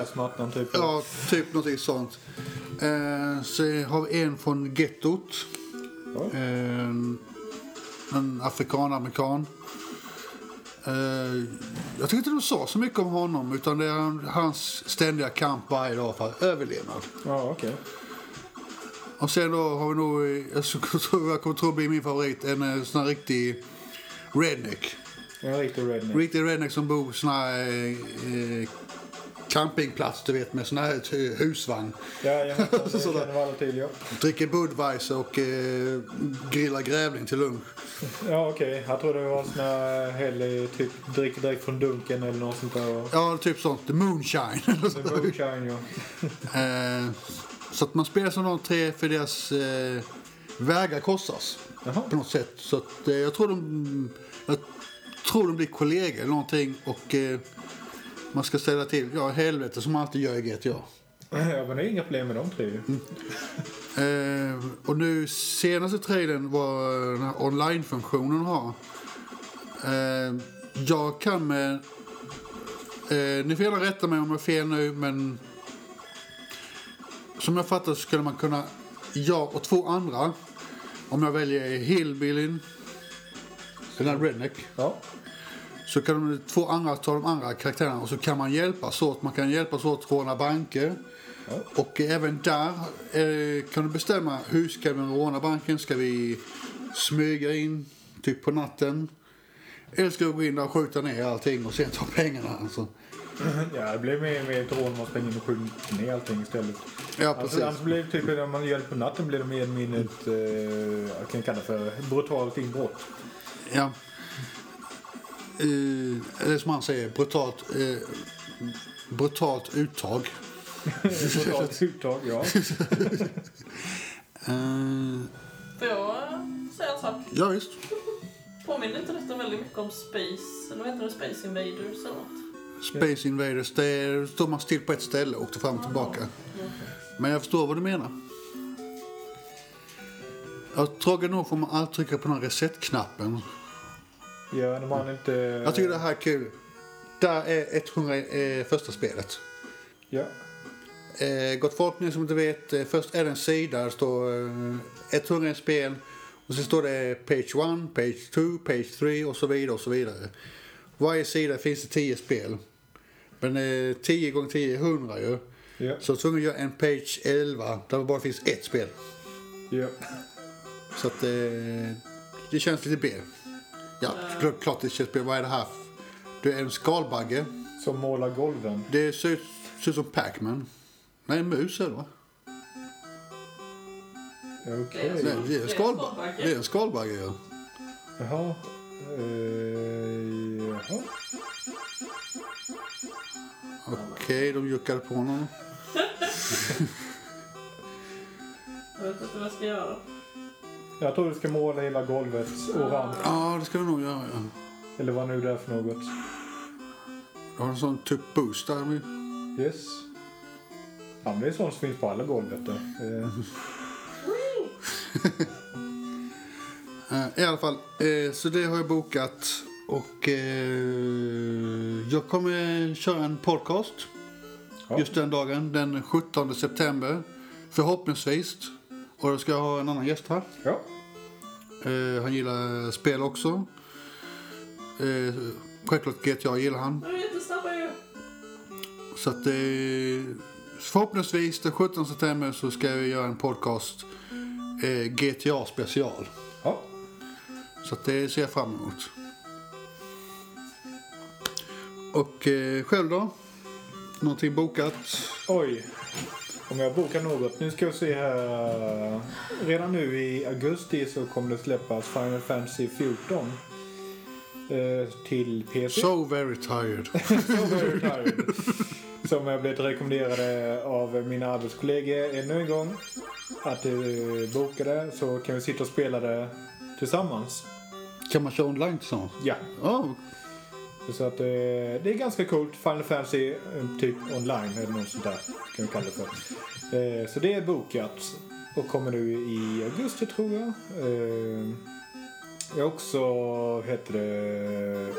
Speaker 2: typ.
Speaker 1: Ja, typ någonting sånt. Eh, så har vi en från gettot.
Speaker 2: Ja.
Speaker 1: Eh, en afrikan-amerikan. Eh, jag tycker inte de sa så mycket om honom utan det är hans ständiga kamp varje dag för att överlevnad.
Speaker 2: Ja, okej.
Speaker 1: Och sen då har vi nog, jag tror jag kommer tro blir min favorit, en eh, sån här riktig redneck.
Speaker 2: En riktig redneck.
Speaker 1: Riktig redneck som bor på sån här eh, eh, campingplats du vet med sån här eh, husvagn.
Speaker 2: Ja, jag känner till, ja.
Speaker 1: Dricker Budweiser och eh, grillar grävling till lunch.
Speaker 2: Ja, okej. Jag tror det var sån här helg, typ dricker direkt från dunken eller något sånt där.
Speaker 1: Ja, typ sånt. The moonshine.
Speaker 2: moonshine, ja.
Speaker 1: Så att man spelar som de tre för deras eh, vägar korsas.
Speaker 2: Jaha.
Speaker 1: På något sätt. Så att, eh, jag tror de... Jag tror de blir kollegor eller någonting och eh, man ska ställa till, ja helvete som man alltid gör i GTA.
Speaker 2: Ja, men det är inga problem med de tre ju.
Speaker 1: Eh, och nu senaste trailern var den här online-funktionen har. Eh, jag kan med... Eh, ni får gärna rätta mig om jag har fel nu, men... Som jag fattar så skulle man kunna... Jag och två andra, om jag väljer Hillbillyn, den här Redneck,
Speaker 2: Ja.
Speaker 1: så kan de två andra ta de andra karaktärerna och så kan man hjälpas åt. Man kan hjälpas åt att råna banker. Och även där eh, kan du bestämma hur ska vi råna banken. Ska vi smyga in typ på natten? Eller ska vi gå in där och skjuta ner allting och sen ta pengarna? Alltså.
Speaker 2: ja, det blir mer, mer om man springer in och skjuter ner allting istället.
Speaker 1: Ja,
Speaker 2: Alltså,
Speaker 1: precis.
Speaker 2: annars blir det typ när man gör det på natten blir det mer mindre ett, eh, jag kan kalla det för brutalt inbrott.
Speaker 1: Ja. Eh, eller som han säger, brutalt, eh, brutalt uttag.
Speaker 2: brutalt uttag, ja.
Speaker 1: Eh,
Speaker 3: Får jag säga en sak?
Speaker 1: ja, visst.
Speaker 3: Påminner inte detta väldigt mycket om Space, eller vad heter det, Space Invaders eller något?
Speaker 1: Space Invaders, det står man still på ett ställe och åkte fram och tillbaka. Men jag förstår vad du menar. Jag tråkigt nog får man alltid trycka på den här reset-knappen.
Speaker 2: Ja, när man inte...
Speaker 1: Jag tycker det här är kul. Där är 100 eh, första spelet.
Speaker 2: Ja.
Speaker 1: Eh, gott folk, ni som inte vet. Eh, först är det en sida där det står eh, 100 spel. Och så står det page 1, page 2, page 3 och så vidare och så vidare. Varje sida finns det 10 spel. Men eh, 10 gånger 10 är 100 ju.
Speaker 2: Ja.
Speaker 1: Så jag tvungen att göra en page 11 där det bara finns ett spel.
Speaker 2: ja.
Speaker 1: Så att eh, det känns lite B. Ja, klart, klart det känns B. Vad är det här? Det är en skalbagge.
Speaker 2: Som målar golven.
Speaker 1: Det ser ut, ser ut som Pac-Man. Nej, en mus är det va?
Speaker 2: Okej.
Speaker 1: Nej, det är en,
Speaker 3: Det är en
Speaker 1: skalba-
Speaker 3: skalbagge.
Speaker 1: det är en skalbagge, ja.
Speaker 2: Jaha. Eh, jaha.
Speaker 1: Okej, de juckade på honom.
Speaker 3: Jag vet inte vad jag ska göra.
Speaker 2: Jag tror du ska måla hela golvet orange.
Speaker 1: Ja, det ska du nog göra. Ja.
Speaker 2: Eller vad nu det är för något.
Speaker 1: Jag har en sån typ boost där.
Speaker 2: Yes. Ja, men det är sånt som finns på alla golv, vet du. Eh,
Speaker 1: Eh, I alla fall, eh, så det har jag bokat. Och eh, jag kommer köra en podcast
Speaker 2: Ja.
Speaker 1: just den dagen, den 17 september. Förhoppningsvis. Och då ska jag ha en annan gäst här.
Speaker 2: ja.
Speaker 1: Eh, han gillar spel också. Eh, självklart GTA gillar han. Så att eh, förhoppningsvis den 17 september så ska jag göra en podcast. Eh, GTA special.
Speaker 2: ja.
Speaker 1: Så att det ser jag fram emot. Och eh, själv då? Någonting bokat?
Speaker 2: Oj. Om jag bokar något. Nu ska vi se här. Redan nu i augusti så kommer det släppas Final Fantasy 14. Eh, till PC.
Speaker 1: So very tired.
Speaker 2: So very tired. Som jag blivit rekommenderade av mina arbetskollegor ännu en gång. Att eh, boka det så kan vi sitta och spela det tillsammans.
Speaker 1: Kan man köra online tillsammans?
Speaker 2: Ja.
Speaker 1: Ja,
Speaker 2: så att eh, det är ganska coolt. Final Fantasy eh, typ online eller något sånt där. Kan vi kalla det för. Eh, så det är bokat. Och kommer nu i augusti tror jag. Eh, jag har också, vad heter det,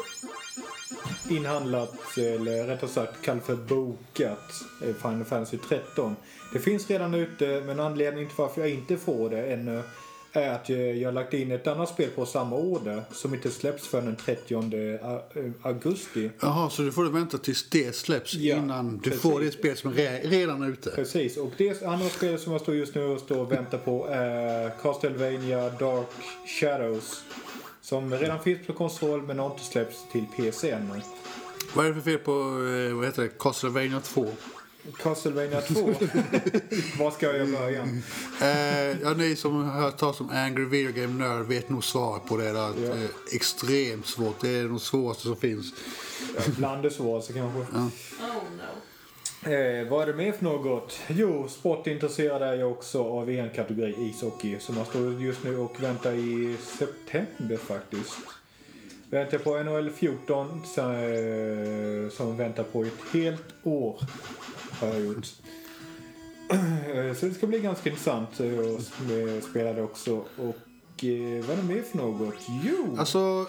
Speaker 2: inhandlat, eller rättare sagt kallat för bokat eh, Final Fantasy 13. Det finns redan ute men anledningen till varför jag inte får det ännu är att jag har lagt in ett annat spel på samma order som inte släpps förrän den 30 a- eh, augusti.
Speaker 1: Jaha, så du får vänta tills det släpps
Speaker 2: Ja,
Speaker 1: innan du
Speaker 2: precis.
Speaker 1: får det spel som är re- redan ute.
Speaker 2: Precis, och det andra spelet som jag står just nu och står och väntar på är Castlevania Dark Shadows. Som redan finns på konsol men har inte släppts till PC ännu.
Speaker 1: Vad är det för fel på, eh, vad heter det, Castlevania 2?
Speaker 2: Castlevania 2. Var ska jag börja?
Speaker 1: Eh, ja, ni som har hört talas om Angry Video Game Nerd vet nog svaret på det. Där.
Speaker 2: Ja.
Speaker 1: Eh, extremt svårt. Det är det svåraste som finns.
Speaker 2: Ja, Bland det svåraste kanske.
Speaker 3: Oh no.
Speaker 2: Eh, vad är det mer för något? Jo, sportintresserad är jag också av en kategori, ishockey. Så man står just nu och väntar i september faktiskt. Väntar på NHL 14 så, eh, som väntar på ett helt år. Har jag gjort. Eh, Så det ska bli ganska intressant eh, att spela det också. Och eh, vad är det mer för något? Jo!
Speaker 1: Alltså,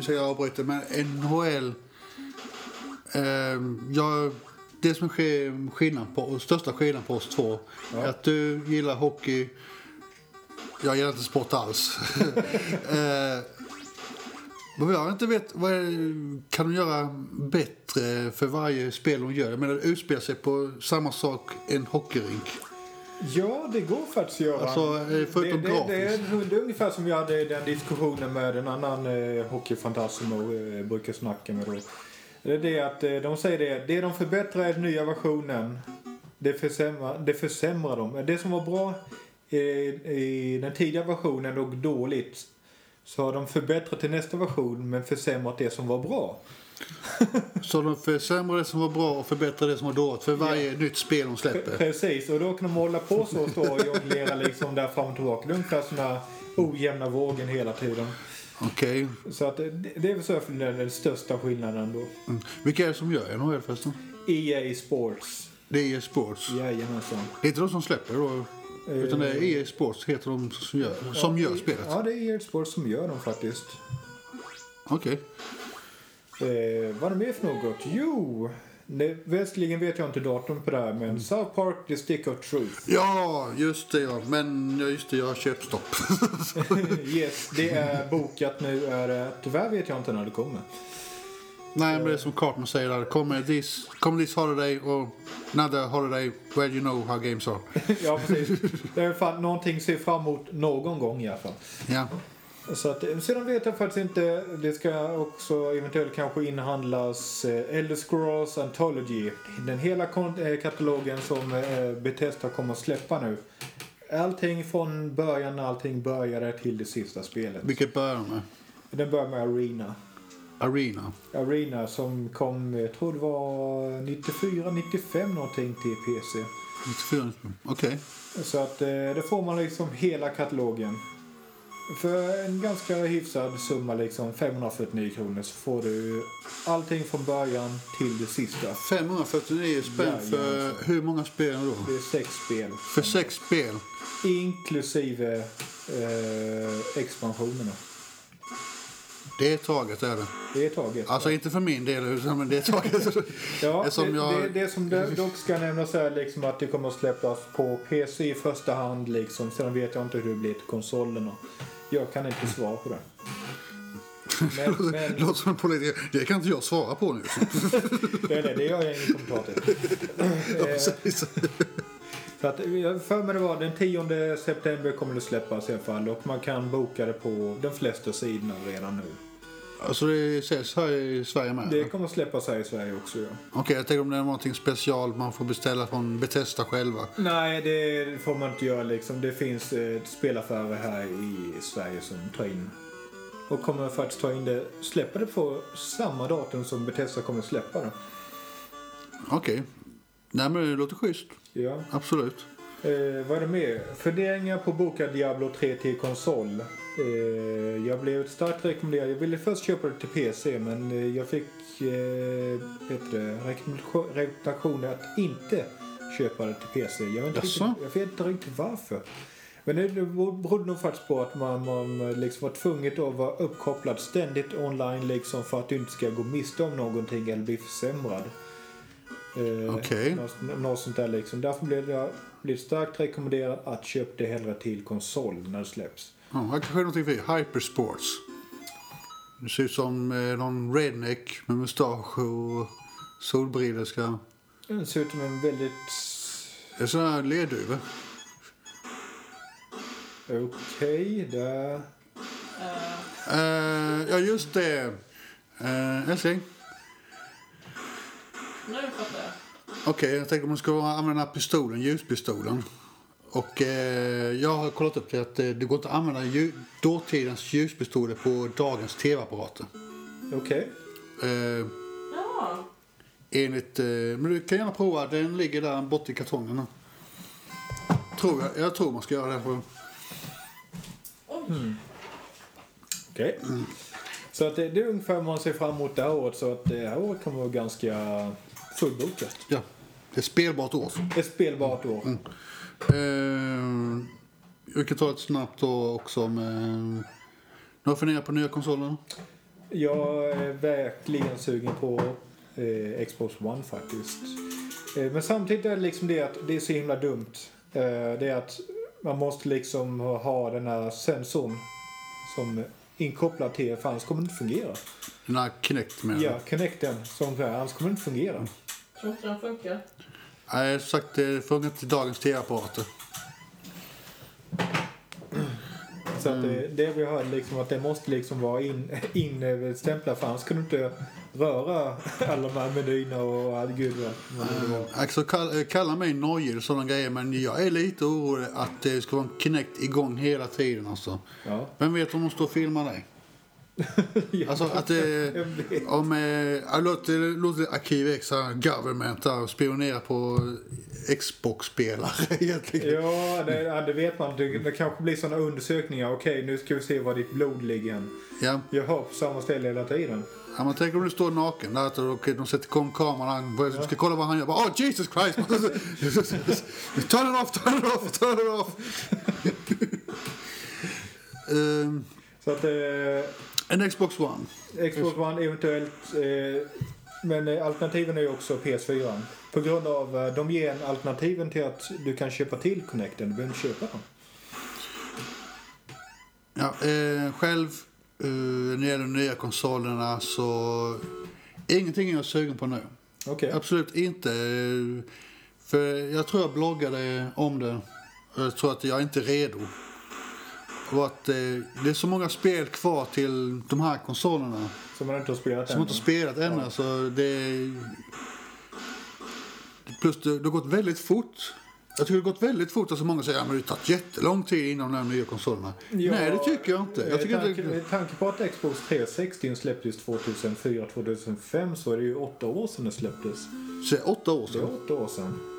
Speaker 1: så jag avbryter, men NHL... Jag, det som är skillnad på, största skillnaden på oss två
Speaker 2: Ja.
Speaker 1: är att du gillar hockey. Jag gillar inte sport alls. eh, vad jag inte vet, vad kan de göra bättre för varje spel de gör? Jag menar, utspelar sig på samma sak en hockeyrink.
Speaker 2: Ja, det går faktiskt att göra.
Speaker 1: Alltså, eh, förutom
Speaker 2: det, det, det, är, det är ungefär som vi hade den diskussionen med en annan eh, hockeyfantast som jag eh, brukar snacka med då. Det är det att eh, de säger det, det de förbättrar i den nya versionen, det försämrar, det försämrar de. Det som var bra i, i den tidiga versionen och dåligt, så har de förbättrat till nästa version men försämrat det som var bra.
Speaker 1: Så de försämrar det som var bra och förbättrar det som var dåligt för varje nytt spel de släpper.
Speaker 2: Precis, och då kan de hålla på så och och jonglera liksom där fram och tillbaka. Det är ungefär sådana ojämna vågen hela tiden.
Speaker 1: Okej.
Speaker 2: Så att det, det är väl så den, den största skillnaden då.
Speaker 1: Mm. Vilka är det som gör NHL förresten?
Speaker 2: EA Sports.
Speaker 1: Det är EA Sports.
Speaker 2: Jajamensan.
Speaker 1: Det är inte de som släpper då? Utan det är EA Sports heter de som gör, som gör spelet?
Speaker 2: Ja, det är EA Sports som gör dem faktiskt.
Speaker 1: Okej.
Speaker 2: Eh, vad är det mer för något? Jo, västligen vet jag inte datum på det här, men South Park The Stick of Truth.
Speaker 1: Ja, just det ja. Men ja, just det, jag har köpstopp.
Speaker 2: yes, det är bokat nu. Är, tyvärr vet jag inte när det kommer.
Speaker 1: Nej, men det är som Cartman säger där. Kommer this, kommer this holiday och another holiday where you know how games are.
Speaker 2: ja, precis. Det är fan någonting att se fram emot någon gång i alla fall.
Speaker 1: Ja.
Speaker 2: Så att, sedan vet jag faktiskt inte. Det ska också eventuellt kanske inhandlas eh, Elder Scrolls Anthology. Den hela eh, katalogen som eh, Bethesda kommer att släppa nu. Allting från början när allting började till det sista spelet.
Speaker 1: Vilket börjar med?
Speaker 2: Den börjar med Arena.
Speaker 1: Arena.
Speaker 2: Arena som kom, jag tror det var 94, 95 någonting till PC.
Speaker 1: 94. Okej.
Speaker 2: Så att eh, det får man liksom hela katalogen. För en ganska hyfsad summa, liksom 549 kronor, så får du allting från början till det sista.
Speaker 1: 549 spänn för
Speaker 2: Jajamensan.
Speaker 1: hur många spel då?
Speaker 2: Det är sex spel.
Speaker 1: För sex spel?
Speaker 2: Inklusive eh, expansionerna.
Speaker 1: Det är taget är det.
Speaker 2: Det är taget.
Speaker 1: Alltså inte för min del, men det är taget.
Speaker 2: Ja,
Speaker 1: Det jag-
Speaker 2: det, det som dock ska nämnas är liksom att det kommer att släppas på PC i första hand. Liksom. Sen vet jag inte hur det blir till konsolerna. Jag kan inte svara på det. Men, men
Speaker 1: Låter som en politiker. Det kan inte jag svara på nu.
Speaker 2: det, det, det gör jag ingen kommentar till. Så att, jag för mig det var den 10 september kommer det släppas i alla fall. Och man kan boka det på de flesta sidorna redan nu.
Speaker 1: Alltså det säljs här i Sverige med?
Speaker 2: Det kommer att släppas här i Sverige också. Ja.
Speaker 1: Okej, jag tänker om det är någonting special man får beställa från Bethesda själva.
Speaker 2: Nej, det får man inte göra liksom. Det finns eh, spelaffärer här i Sverige som tar in och kommer faktiskt ta in det, släppa det på samma datum som Bethesda kommer släppa det.
Speaker 1: Okej. Nej men det låter schysst.
Speaker 2: Ja.
Speaker 1: Absolut.
Speaker 2: Eh, vad är det mer? Funderingar på att boka Diablo 3 till konsol. Eh, jag blev starkt rekommenderad. Jag ville först köpa det till PC men eh, jag fick eh, rekommendationer att inte köpa det till PC. Jag vet inte, riktigt,
Speaker 1: Jaså?
Speaker 2: jag vet inte riktigt varför. Men det det berodde nog faktiskt på att man, man liksom var tvungen att vara uppkopplad ständigt online liksom för att du inte ska gå miste om någonting eller bli försämrad. Eh,
Speaker 1: Okej.
Speaker 2: något, något sånt där liksom. Därför blev det, blev det starkt rekommenderat att köpa det hellre till konsol när det släpps.
Speaker 1: Ja, här kanske är någonting för Hypersports. Det ser ut som eh, någon redneck med mustasch och solbrillor ska...
Speaker 2: Den ser ut som en väldigt...
Speaker 1: Det är sån här ledhuvud.
Speaker 2: Okej, där...
Speaker 1: Eh, ja, just det. Uh, älskling.
Speaker 3: Nu fattar jag.
Speaker 1: Okej, jag tänkte om man ska använda pistolen, ljuspistolen. Och eh, jag har kollat upp det att eh, det går inte att använda lju- dåtidens ljuspistoler på dagens tv-apparater.
Speaker 2: Okej.
Speaker 1: Eh,
Speaker 3: Ja.
Speaker 1: enligt, eh, men du kan gärna prova, den ligger där borta i kartongen. Tror jag, jag tror man ska göra det. För,
Speaker 3: Oj.
Speaker 2: Okej. Så att det, det är ungefär vad man ser fram emot det här året. Så att det här året kommer att vara ganska fullbokat.
Speaker 1: ja, det är spelbart år.
Speaker 2: Ett spelbart år.
Speaker 1: Eh, vi kan ta ett snabbt då också med... Några funderingar på nya konsolen?
Speaker 2: Jag är verkligen sugen på eh, Xbox One faktiskt. Eh, men samtidigt är det liksom det att det är så himla dumt. Eh, det är att man måste liksom ha den här sensorn som inkopplad till för annars kommer det inte fungera.
Speaker 1: Den här Kinect med
Speaker 2: Ja, som här, annars kommer det inte fungera.
Speaker 3: Tror inte den funkar.
Speaker 1: Nej, som sagt, det funkar inte till dagens tv-apparater.
Speaker 2: Så att det, det vi hörde liksom att det måste liksom vara in, instämplat för annars kan du inte röra alla de här menyerna och all gud det var.
Speaker 1: Alltså, kall, eh, kalla mig nojig och sådana grejer, men jag är lite orolig att det ska vara en Kinect igång hela tiden. Alltså.
Speaker 2: Ja.
Speaker 1: Vem vet om de står och filmar dig? Alltså att det... Om, eh, ja, låt, det låter Arkiv X, här, government, där, spionera på Xbox-spelare egentligen.
Speaker 2: Ja, det, ja, det vet man. Det, det kanske blir sådana undersökningar. Okej, nu ska vi se var ditt blod ligger.
Speaker 1: Ja.
Speaker 2: Jag hör på samma ställe hela tiden.
Speaker 1: Ja, man tänker om du står naken där och de sätter kom kameran och ska kolla vad han gör. Bara, oh Jesus Christ! ta den off, ta den off, ta den off! Ehm,
Speaker 2: Så att eh,
Speaker 1: en Xbox One.
Speaker 2: Xbox One eventuellt. Eh, men eh, alternativen är ju också PS4. På grund av eh, de ger en alternativen till att du kan köpa till Connecten. Du behöver inte köpa den.
Speaker 1: Ja, eh, själv, eh, när det gäller de nya konsolerna så... Ingenting är jag sugen på nu.
Speaker 2: Okej.
Speaker 1: Absolut inte. För jag tror jag bloggade om det. Jag tror att jag inte är redo. Och att eh, det är så många spel kvar till de här konsolerna.
Speaker 2: Som man inte har spelat
Speaker 1: Som
Speaker 2: än.
Speaker 1: inte har spelat ännu.
Speaker 2: Ja.
Speaker 1: Så det, plus det, det har gått väldigt fort. Jag tycker det har gått väldigt fort. Alltså många säger att ja, det har tagit jättelång tid innan de här nya konsolerna.
Speaker 2: Ja,
Speaker 1: Nej, det tycker jag inte. Jag tycker
Speaker 2: tanke,
Speaker 1: inte
Speaker 2: tanke på att Xbox 360 släpptes 2004-2005 så är det ju åtta år sedan det släpptes.
Speaker 1: så åtta år
Speaker 2: Det är
Speaker 1: sedan.
Speaker 2: åtta år sedan.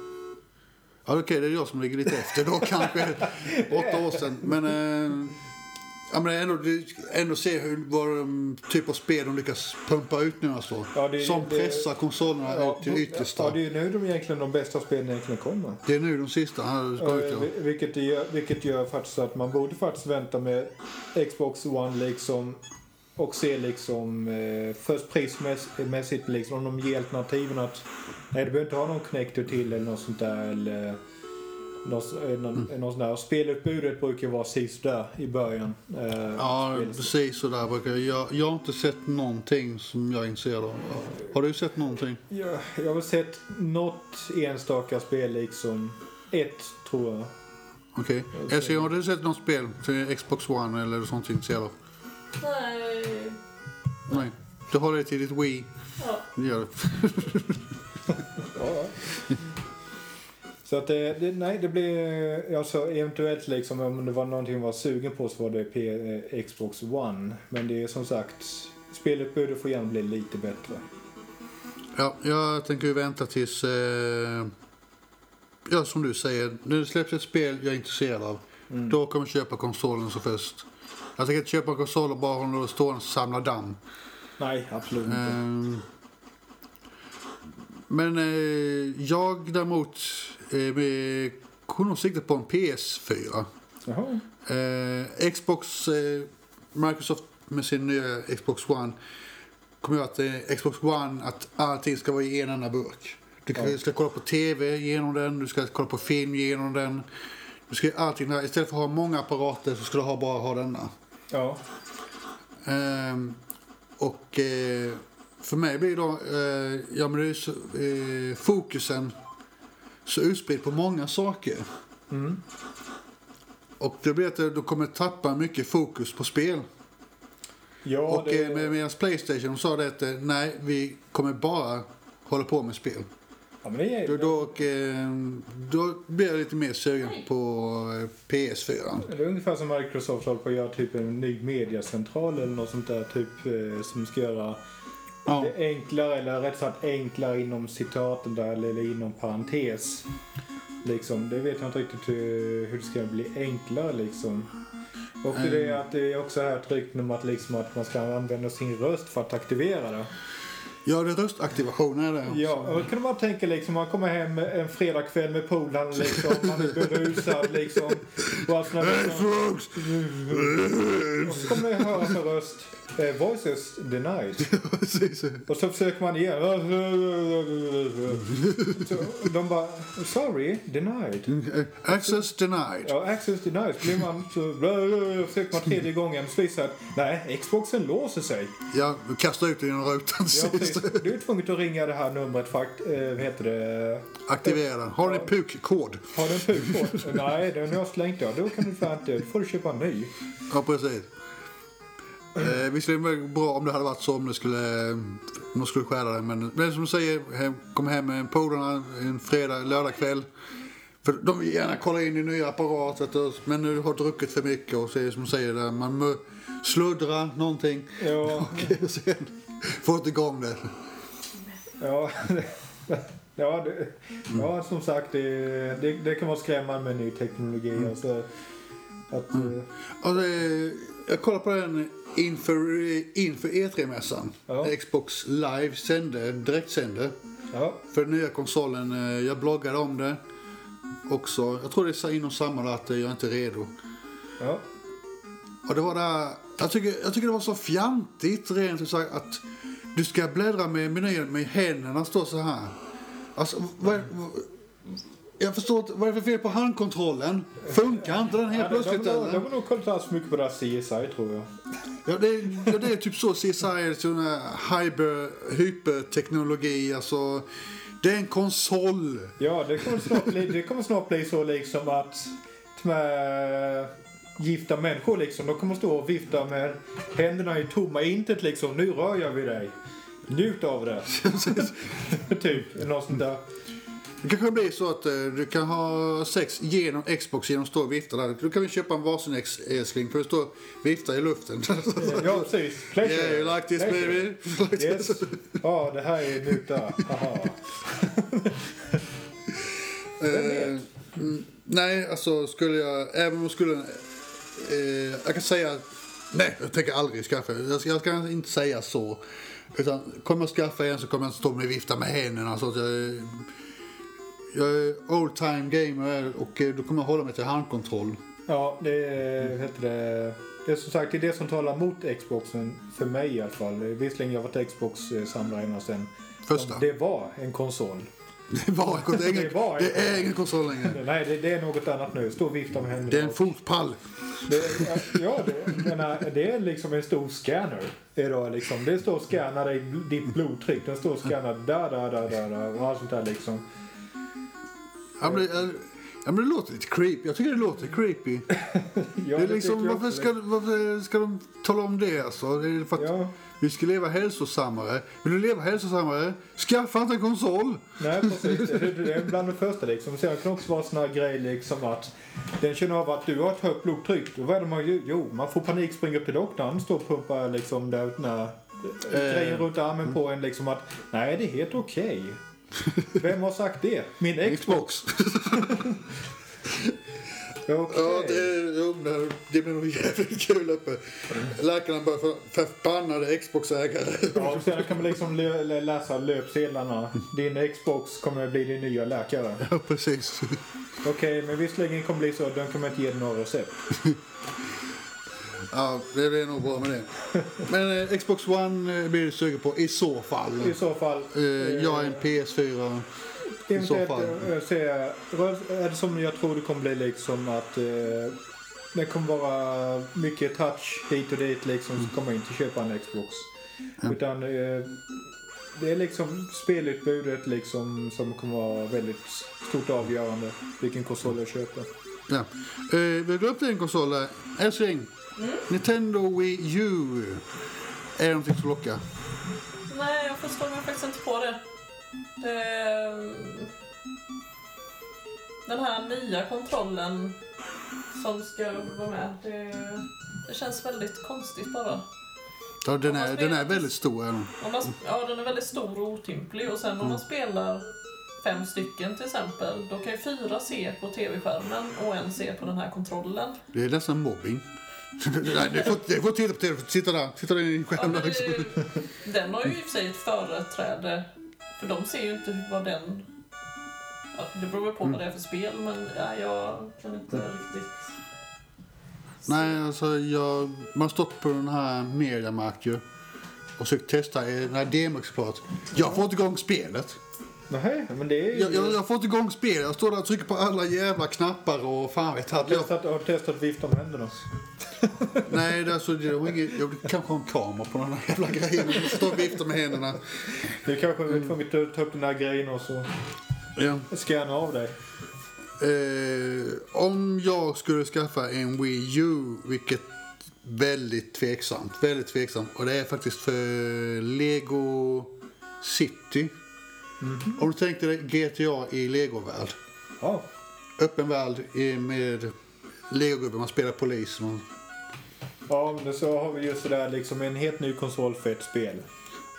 Speaker 1: Ja, okej, det är jag som ligger lite efter då kanske. åtta år sedan. Men eh, Ja, men ändå, ändå se hur, vad typ av spel de lyckas pumpa ut nu alltså.
Speaker 2: Ja, det-
Speaker 1: Som
Speaker 2: det-
Speaker 1: pressar konsolerna
Speaker 2: Ja,
Speaker 1: ut till yttersta.
Speaker 2: ja, det är nu de egentligen de bästa spelen egentligen kommer.
Speaker 1: Det är nu de sista här ska ut.
Speaker 2: Eh,
Speaker 1: Ja.
Speaker 2: vi- vilket, gör, vilket gör faktiskt att man borde faktiskt vänta med Xbox One liksom och se liksom eh, först prismässigt liksom om de ger alternativen att nej du behöver inte ha någon connector till eller något sånt där eller något, eh, någon,
Speaker 1: Mm.
Speaker 2: något sånt där. Spelutbudet brukar vara sist där i början. Eh,
Speaker 1: Ja, precis så där brukar jag. jag. Jag har inte sett någonting som jag är intresserad av. Har du sett någonting?
Speaker 2: Ja, jag har sett något enstaka spel liksom. Ett tror jag.
Speaker 1: Okej.
Speaker 2: Jag
Speaker 1: Okay. har du sett något spel till Xbox One eller sånt du är intresserad av?
Speaker 3: Nej.
Speaker 1: Nej. Du har det till ditt Wii.
Speaker 3: Ja.
Speaker 1: Det gör du.
Speaker 2: Ja. Så att det, det, nej, det blir alltså eventuellt liksom om det var någonting man var sugen på så var det P, eh, Xbox One. Men det är som sagt, spelutbudet får gärna bli lite bättre.
Speaker 1: Ja, jag tänker ju vänta tills... Eh, ja, som du säger. När det släpps ett spel jag är intresserad av.
Speaker 2: Mm.
Speaker 1: Då kommer jag köpa konsolen så först. Jag tänker inte köpa en konsol och bara hålla och stå och samla damm.
Speaker 2: Nej, absolut inte.
Speaker 1: Ehm, men eh, jag däremot eh, kunde nog sikta på en PS4.
Speaker 2: Jaha.
Speaker 1: Eh, Xbox, eh, Microsoft med sin nya Xbox One kommer att eh, Xbox One, att allting ska vara i en enda burk. Du ska,
Speaker 2: Ja.
Speaker 1: ska kolla på TV genom den, du ska kolla på film genom den. Du ska allting där. Istället för att ha många apparater så ska du ha, bara ha denna.
Speaker 2: Ja.
Speaker 1: Ehm, och eh, för mig blir då, eh, ja men det är så, eh, fokusen så utspridd på många saker.
Speaker 2: Mm.
Speaker 1: Och det blir att du kommer tappa mycket fokus på spel.
Speaker 2: Ja,
Speaker 1: och
Speaker 2: det,
Speaker 1: eh, med, medan Playstation de sa det att eh, nej, vi kommer bara hålla på med spel.
Speaker 2: Ja, men det är,
Speaker 1: Då, då, och, eh, då blir jag lite mer sugen på eh, PS4.
Speaker 2: det är ungefär som Microsoft håller på att göra typ en ny mediacentral eller något sånt där typ eh, som ska göra
Speaker 1: Ja.
Speaker 2: det enklare, eller rätt sagt enklare inom citaten där eller inom parentes. Liksom, det vet jag inte riktigt hur, det ska bli enklare liksom. Och det är
Speaker 1: Mm.
Speaker 2: att det är också här tryckt om att, liksom, att man ska använda sin röst för att aktivera det.
Speaker 1: Ja, det är röstaktivation är det.
Speaker 2: Ja, och då kan man tänka liksom, man kommer hem en fredagkväll med polaren liksom, man är berusad liksom. Sånt där,
Speaker 1: Hey folks!
Speaker 2: Och så kommer det höras en röst. Eh, voices denied. Och så försöker man igen. Så de bara, sorry, denied.
Speaker 1: Access denied.
Speaker 2: Ja, access denied. Blir man så, försöker man tredje gången. Så visar nej, Xboxen låser sig.
Speaker 1: Ja, du kastar ut den genom rutan.
Speaker 2: Ja, precis. Du är tvungen att ringa det här numret för att, eh, vad heter det?
Speaker 1: Aktivera den. Har ni en PUK-kod?
Speaker 2: Har du en PUK? nej, den har jag slängt. Ja, då kan du fan inte, då får du köpa en ny.
Speaker 1: Ja, precis. Eh, visserligen var det bra om det hade varit så om det skulle, om de skulle stjäla den. Men, men som du säger, hem, kom hem med polarna en fredag, lördagkväll. För de vill gärna kolla in i nya apparat. vet du, Men nu har druckit för mycket och så är det som du säger, där, man sluddrar någonting.
Speaker 2: Ja,
Speaker 1: Och sen få inte igång det.
Speaker 2: ja. Ja, det, ja, som sagt, det, det, det kan vara skrämmande med ny teknologi. Alltså, att,
Speaker 1: Och det, jag kollade på den inför, inför E3-mässan.
Speaker 2: Ja.
Speaker 1: Xbox Live sände, direktsände.
Speaker 2: ja,
Speaker 1: För den nya konsolen. eh, Jag bloggade om det. Också. Jag tror det är inom samma där att eh, jag är inte är redo.
Speaker 2: ja.
Speaker 1: Och det var där, jag tycker, jag tycker det var så fjantigt rent ut sagt att du ska bläddra med menyn med händerna står så här. Alltså, vad, vad, jag förstår inte, vad är det för fel på handkontrollen? Funkar inte den helt
Speaker 2: Ja,
Speaker 1: plötsligt
Speaker 2: de, har nog kollat alls mycket på här CSI tror jag.
Speaker 1: Ja, det, är- ja, det är typ så CSI, sån här hyper, hyperteknologi, alltså. Det är en konsol.
Speaker 2: Ja, det kommer snart bli, det kommer snart bli så liksom att här gifta människor liksom, de kommer stå och vifta med händerna i tomma intet liksom. Nu rör jag vid dig. Njut av det. typ, något sånt där.
Speaker 1: Det kanske blir så att eh, du kan ha sex genom Xbox genom att stå och vifta där. Då kan vi köpa en varsin älskling för att stå och vifta i luften.
Speaker 2: Ja, precis. Pleasure.
Speaker 1: yeah, you like this
Speaker 2: Pleasure.
Speaker 1: baby? Like
Speaker 2: Yes. Ja, det här är muta. Haha.
Speaker 1: Eh, mm, nej, alltså skulle jag, även om skulle, eh, jag kan säga Nej, jag tänker aldrig skaffa. Jag ska, jag ska inte säga så. Utan kommer jag skaffa en så kommer jag inte stå med vifta med händerna. Så att jag, är- jag är old time gamer och eh, då kommer jag hålla mig till handkontroll.
Speaker 2: Ja, det är, heter det, det är som sagt det är det som talar mot Xboxen, för mig i alla fall. Visserligen jag har varit Xbox-samlare ända sen.
Speaker 1: Första.
Speaker 2: Det var en konsol.
Speaker 1: Det, var, det, är ingen,
Speaker 2: Det en-
Speaker 1: det är ingen konsol längre.
Speaker 2: Nej, det, det är något annat nu. Stå och vifta med händerna.
Speaker 1: Det är en fotpall.
Speaker 2: Det, ja, det, menar, det är liksom en stor scanner. Idag, liksom. Det står scannar ditt blodtryck. Den står scannar där, där, där, där, där och allt sånt där liksom.
Speaker 1: Ja, men, ja, men det låter lite creepy. Jag tycker det låter creepy.
Speaker 2: Ja,
Speaker 1: det är liksom, varför, ska, varför ska de tala om det? Alltså? Det är för att
Speaker 2: Ja,
Speaker 1: vi ska leva hälsosammare. Vill du leva hälsosammare? Skaffa inte en konsol!
Speaker 2: nej precis. Det, är bland det första liksom. Sen kan också vara sån här grej liksom att den känner av att du har ett högt blodtryck. Vad är det man gör? Jo, man får panik, springa upp till doktorn, står och pumpar liksom där den här grejen runt armen på en liksom att nej, det är helt okej. Vem har sagt det? Min Xbox. Okej.
Speaker 1: Ja, det, jo, det, det blir nog jävligt kul uppe. Läkarna börjar för förbannade Xbox-ägare.
Speaker 2: Ja, och sen kan man liksom lö- läsa löpsedlarna. Din Xbox kommer att bli din nya läkare.
Speaker 1: Ja, precis.
Speaker 2: Okej, men visserligen kommer det bli så att den kommer inte ge dig några recept.
Speaker 1: Ja, det blir nog bra med det. Men eh, Xbox One eh, blir du sugen på i så fall.
Speaker 2: I så fall.
Speaker 1: Eh, jag är en PS4. I så
Speaker 2: Eventuellt
Speaker 1: fall.
Speaker 2: eh, se, är det som jag tror det kommer bli liksom att eh, det kommer vara mycket touch hit och dit liksom så kommer jag inte köpa en Xbox.
Speaker 1: Ja.
Speaker 2: Utan eh, det är liksom spelutbudet liksom som kommer vara väldigt stort avgörande vilken konsol jag köper.
Speaker 1: Ja. Eh, vi går upp till en konsol där. Älskling, Nintendo Wii U. Är det någonting som lockar?
Speaker 3: Nej, jag förstår mig faktiskt inte på det. Det. Den här nya kontrollen som ska vara med, det, det känns väldigt konstigt bara.
Speaker 1: Ja, den, är,
Speaker 3: spelar
Speaker 1: den är väldigt stor.
Speaker 3: Om man, ja, den är väldigt stor och otymplig och sen om man spelar fem stycken till exempel, då kan ju fyra se på tv-skärmen och en se på den här kontrollen.
Speaker 1: Det är nästan mobbing. Nej, du får, du får titta på TV. Sitta där. Sitta där i din
Speaker 3: Ja, den har ju i och för sig ett företräde, för de ser ju inte vad den... Ja, det beror väl på vad det är för spel, men ja, jag kan inte riktigt...
Speaker 1: Nej, alltså jag, man har stått på den här Mediamarkt ju och försökt testa i den här demoexemplaret. Jag får inte igång spelet.
Speaker 2: Nej, men det är ju...
Speaker 1: Jag, jag, jag får inte igång spelet. Jag står där och trycker på alla jävla knappar och fan vet
Speaker 2: Har
Speaker 1: allt.
Speaker 2: du
Speaker 1: Jag,
Speaker 2: testat, har du testat vifta med händerna?
Speaker 1: nej, det är alltså, det är inget, jag kanske har en kamera på den här jävla grejen. Jag står och viftar med händerna.
Speaker 2: Du kanske är tvungen att ta upp den här grejen och så
Speaker 1: Ja.
Speaker 2: scanna av dig.
Speaker 1: Eh, om jag skulle skaffa en Wii U, vilket väldigt tveksamt, väldigt tveksamt. Och det är faktiskt för Lego City. Om du tänkte dig GTA i Lego-värld.
Speaker 2: Ja.
Speaker 1: Öppen värld med Lego-gubbar, man spelar polis. Man,
Speaker 2: Ja, men så har vi just det där liksom en helt ny konsol för ett spel.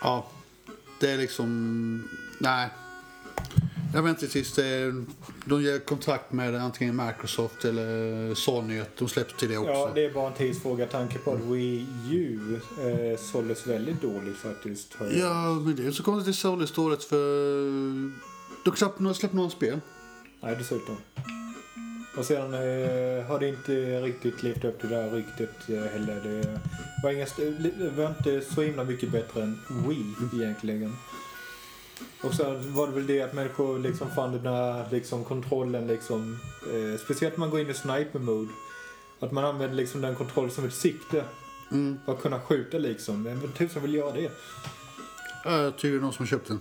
Speaker 1: ja, det är liksom... Nej. Jag väntar tills det, de ger kontrakt med antingen Microsoft eller Sony att de släpps till det också.
Speaker 2: Ja, det är bara en tidsfråga. Tanke på att Wii U eh, såldes väldigt dåligt faktiskt.
Speaker 1: Ja, men det är så konstigt att det såldes dåligt för... Har knappt några- släppt några spel.
Speaker 2: Nej, dessutom. Och sen eh, har det inte riktigt levt upp till det där ryktet eh, heller. Det var, inga, det var inte så himla mycket bättre än Wii egentligen. Och sen var det väl det att människor liksom fann den där liksom, kontrollen liksom, eh, speciellt när man går in i sniper mode. Att man använder liksom den kontrollen som ett sikte.
Speaker 1: Mm.
Speaker 2: För att kunna skjuta liksom. Men vem tusan vill göra det?
Speaker 1: Ja, Jag tycker det är någon som har köpt den.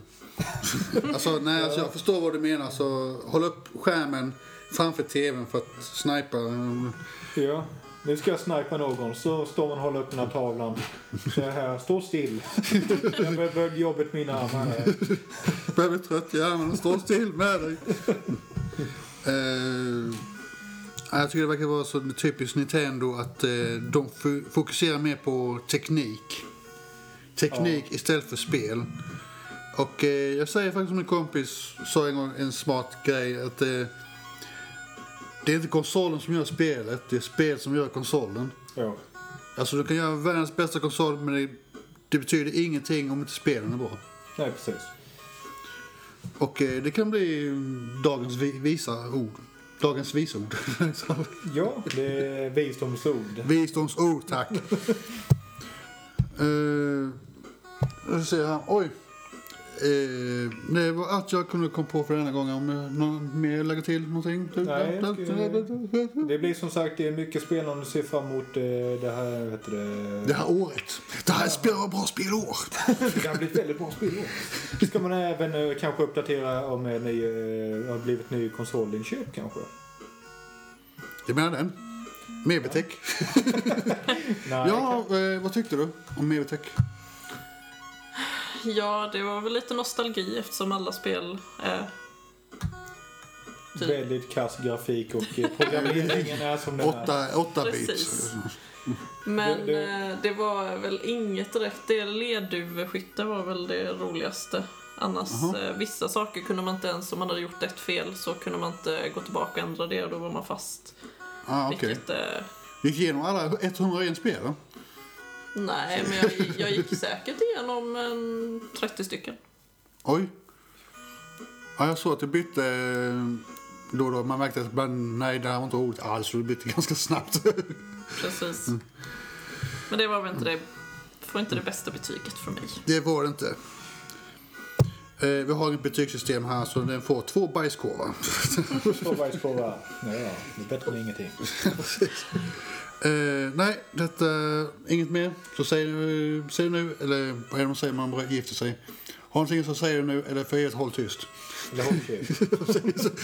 Speaker 1: alltså, nej, alltså, jag förstår vad du menar. Så håll upp skärmen framför tvn för att snipa.
Speaker 2: Ja, nu ska jag snipa någon. Så står man och håller upp den här tavlan. Så här, stå still. Jag börja jobbet mina armar.
Speaker 1: Börjar bli trött i armarna. Stå still med dig. Eh, jag tycker det verkar vara så typiskt Nintendo att eh, de fo- fokuserar mer på teknik. Teknik istället för spel. Och eh, jag säger faktiskt som en kompis sa en gång en smart grej att det är inte konsolen som gör spelet, det är spel som gör konsolen.
Speaker 2: Ja.
Speaker 1: Alltså du kan göra världens bästa konsol men det, det betyder ingenting om inte spelen är bra.
Speaker 2: Nej, precis.
Speaker 1: Och eh, det kan bli mm, dagens vi, visa ord. Dagens visord.
Speaker 2: Ja, det är visdomsord.
Speaker 1: Visdomsord, tack. uh, jag ser här. Oj. Eh, det var allt jag kunde komma på för denna gången. Om någon mer lägger till någonting?
Speaker 2: Nej, Det blir som sagt det är mycket spännande att se fram emot eh, det här, du, det,
Speaker 1: Det här året. Det här spelar bra spelår.
Speaker 2: det har blivit väldigt bra spel. Ska man även eh, kanske uppdatera om en ny, eh, har blivit ny konsolinköp kanske?
Speaker 1: Det menar den. Mebitech.
Speaker 2: Nej,
Speaker 1: Ja, eh, vad tyckte du om Mebitech?
Speaker 3: Ja, det var väl lite nostalgi eftersom alla spel är... Typ.
Speaker 2: Väldigt kass grafik och eh, programmeringen är som den är.
Speaker 1: 8, 8 bit.
Speaker 3: Precis. Men
Speaker 2: Det-
Speaker 3: det, det var väl inget direkt. Det ledduveskytte var väl det roligaste. Annars,
Speaker 1: Jaha.
Speaker 3: eh, vissa saker kunde man inte ens, om man hade gjort ett fel så kunde man inte gå tillbaka och ändra det. Då var man fast.
Speaker 1: Ah, okej.
Speaker 3: Vilket, eh,
Speaker 1: Gick igenom alla 101 spel då?
Speaker 3: Nej, men jag, jag gick säkert igenom en 30 stycken.
Speaker 1: Oj. Ja, jag såg att du bytte eh, då då. Man märkte att nej det här var inte roligt alls. Du bytte ganska snabbt.
Speaker 3: Precis. Men det var väl inte det, får inte det bästa betyget för mig.
Speaker 1: det var det inte. Eh, vi har ett betygssystem här så den får två bajskorvar.
Speaker 2: Två bajskorvar. Ja, ja, det är bättre än ingenting.
Speaker 1: Eh, nej, detta, inget mer. Så säg, eh, säg nu, eller vad är det man säger när man gifter sig? Har du någonting så säger du nu, eller för er håll tyst.
Speaker 2: Eller håll.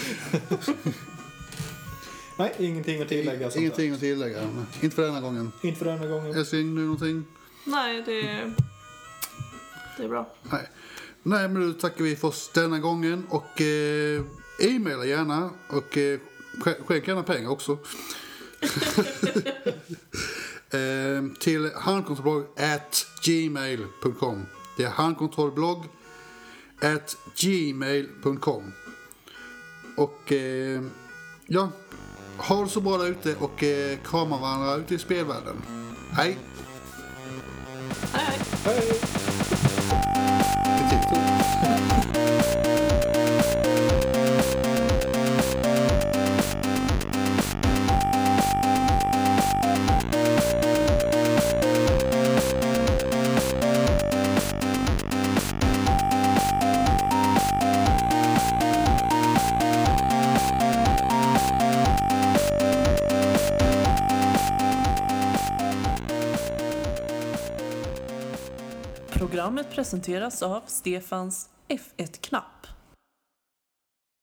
Speaker 2: Nej, ingenting att tillägga.
Speaker 1: Ingenting att tillägga. Inte för denna gången.
Speaker 2: Inte för denna gången.
Speaker 1: Älskling, nu någonting?
Speaker 3: Nej, det, det är bra.
Speaker 1: Nej. Nej, men då tackar vi för oss denna gången. Och eh, e-maila gärna. Och eh, sk- skänk gärna pengar också. eh, till handkontrollblogg at gmail.com. Det är handkontrollblogg at gmail.com. Och eh, ja, ha det så bra där ute och eh, krama varandra ute i spelvärlden. Hej!
Speaker 3: Hej, hej. Presenteras av Stefans F1-knapp.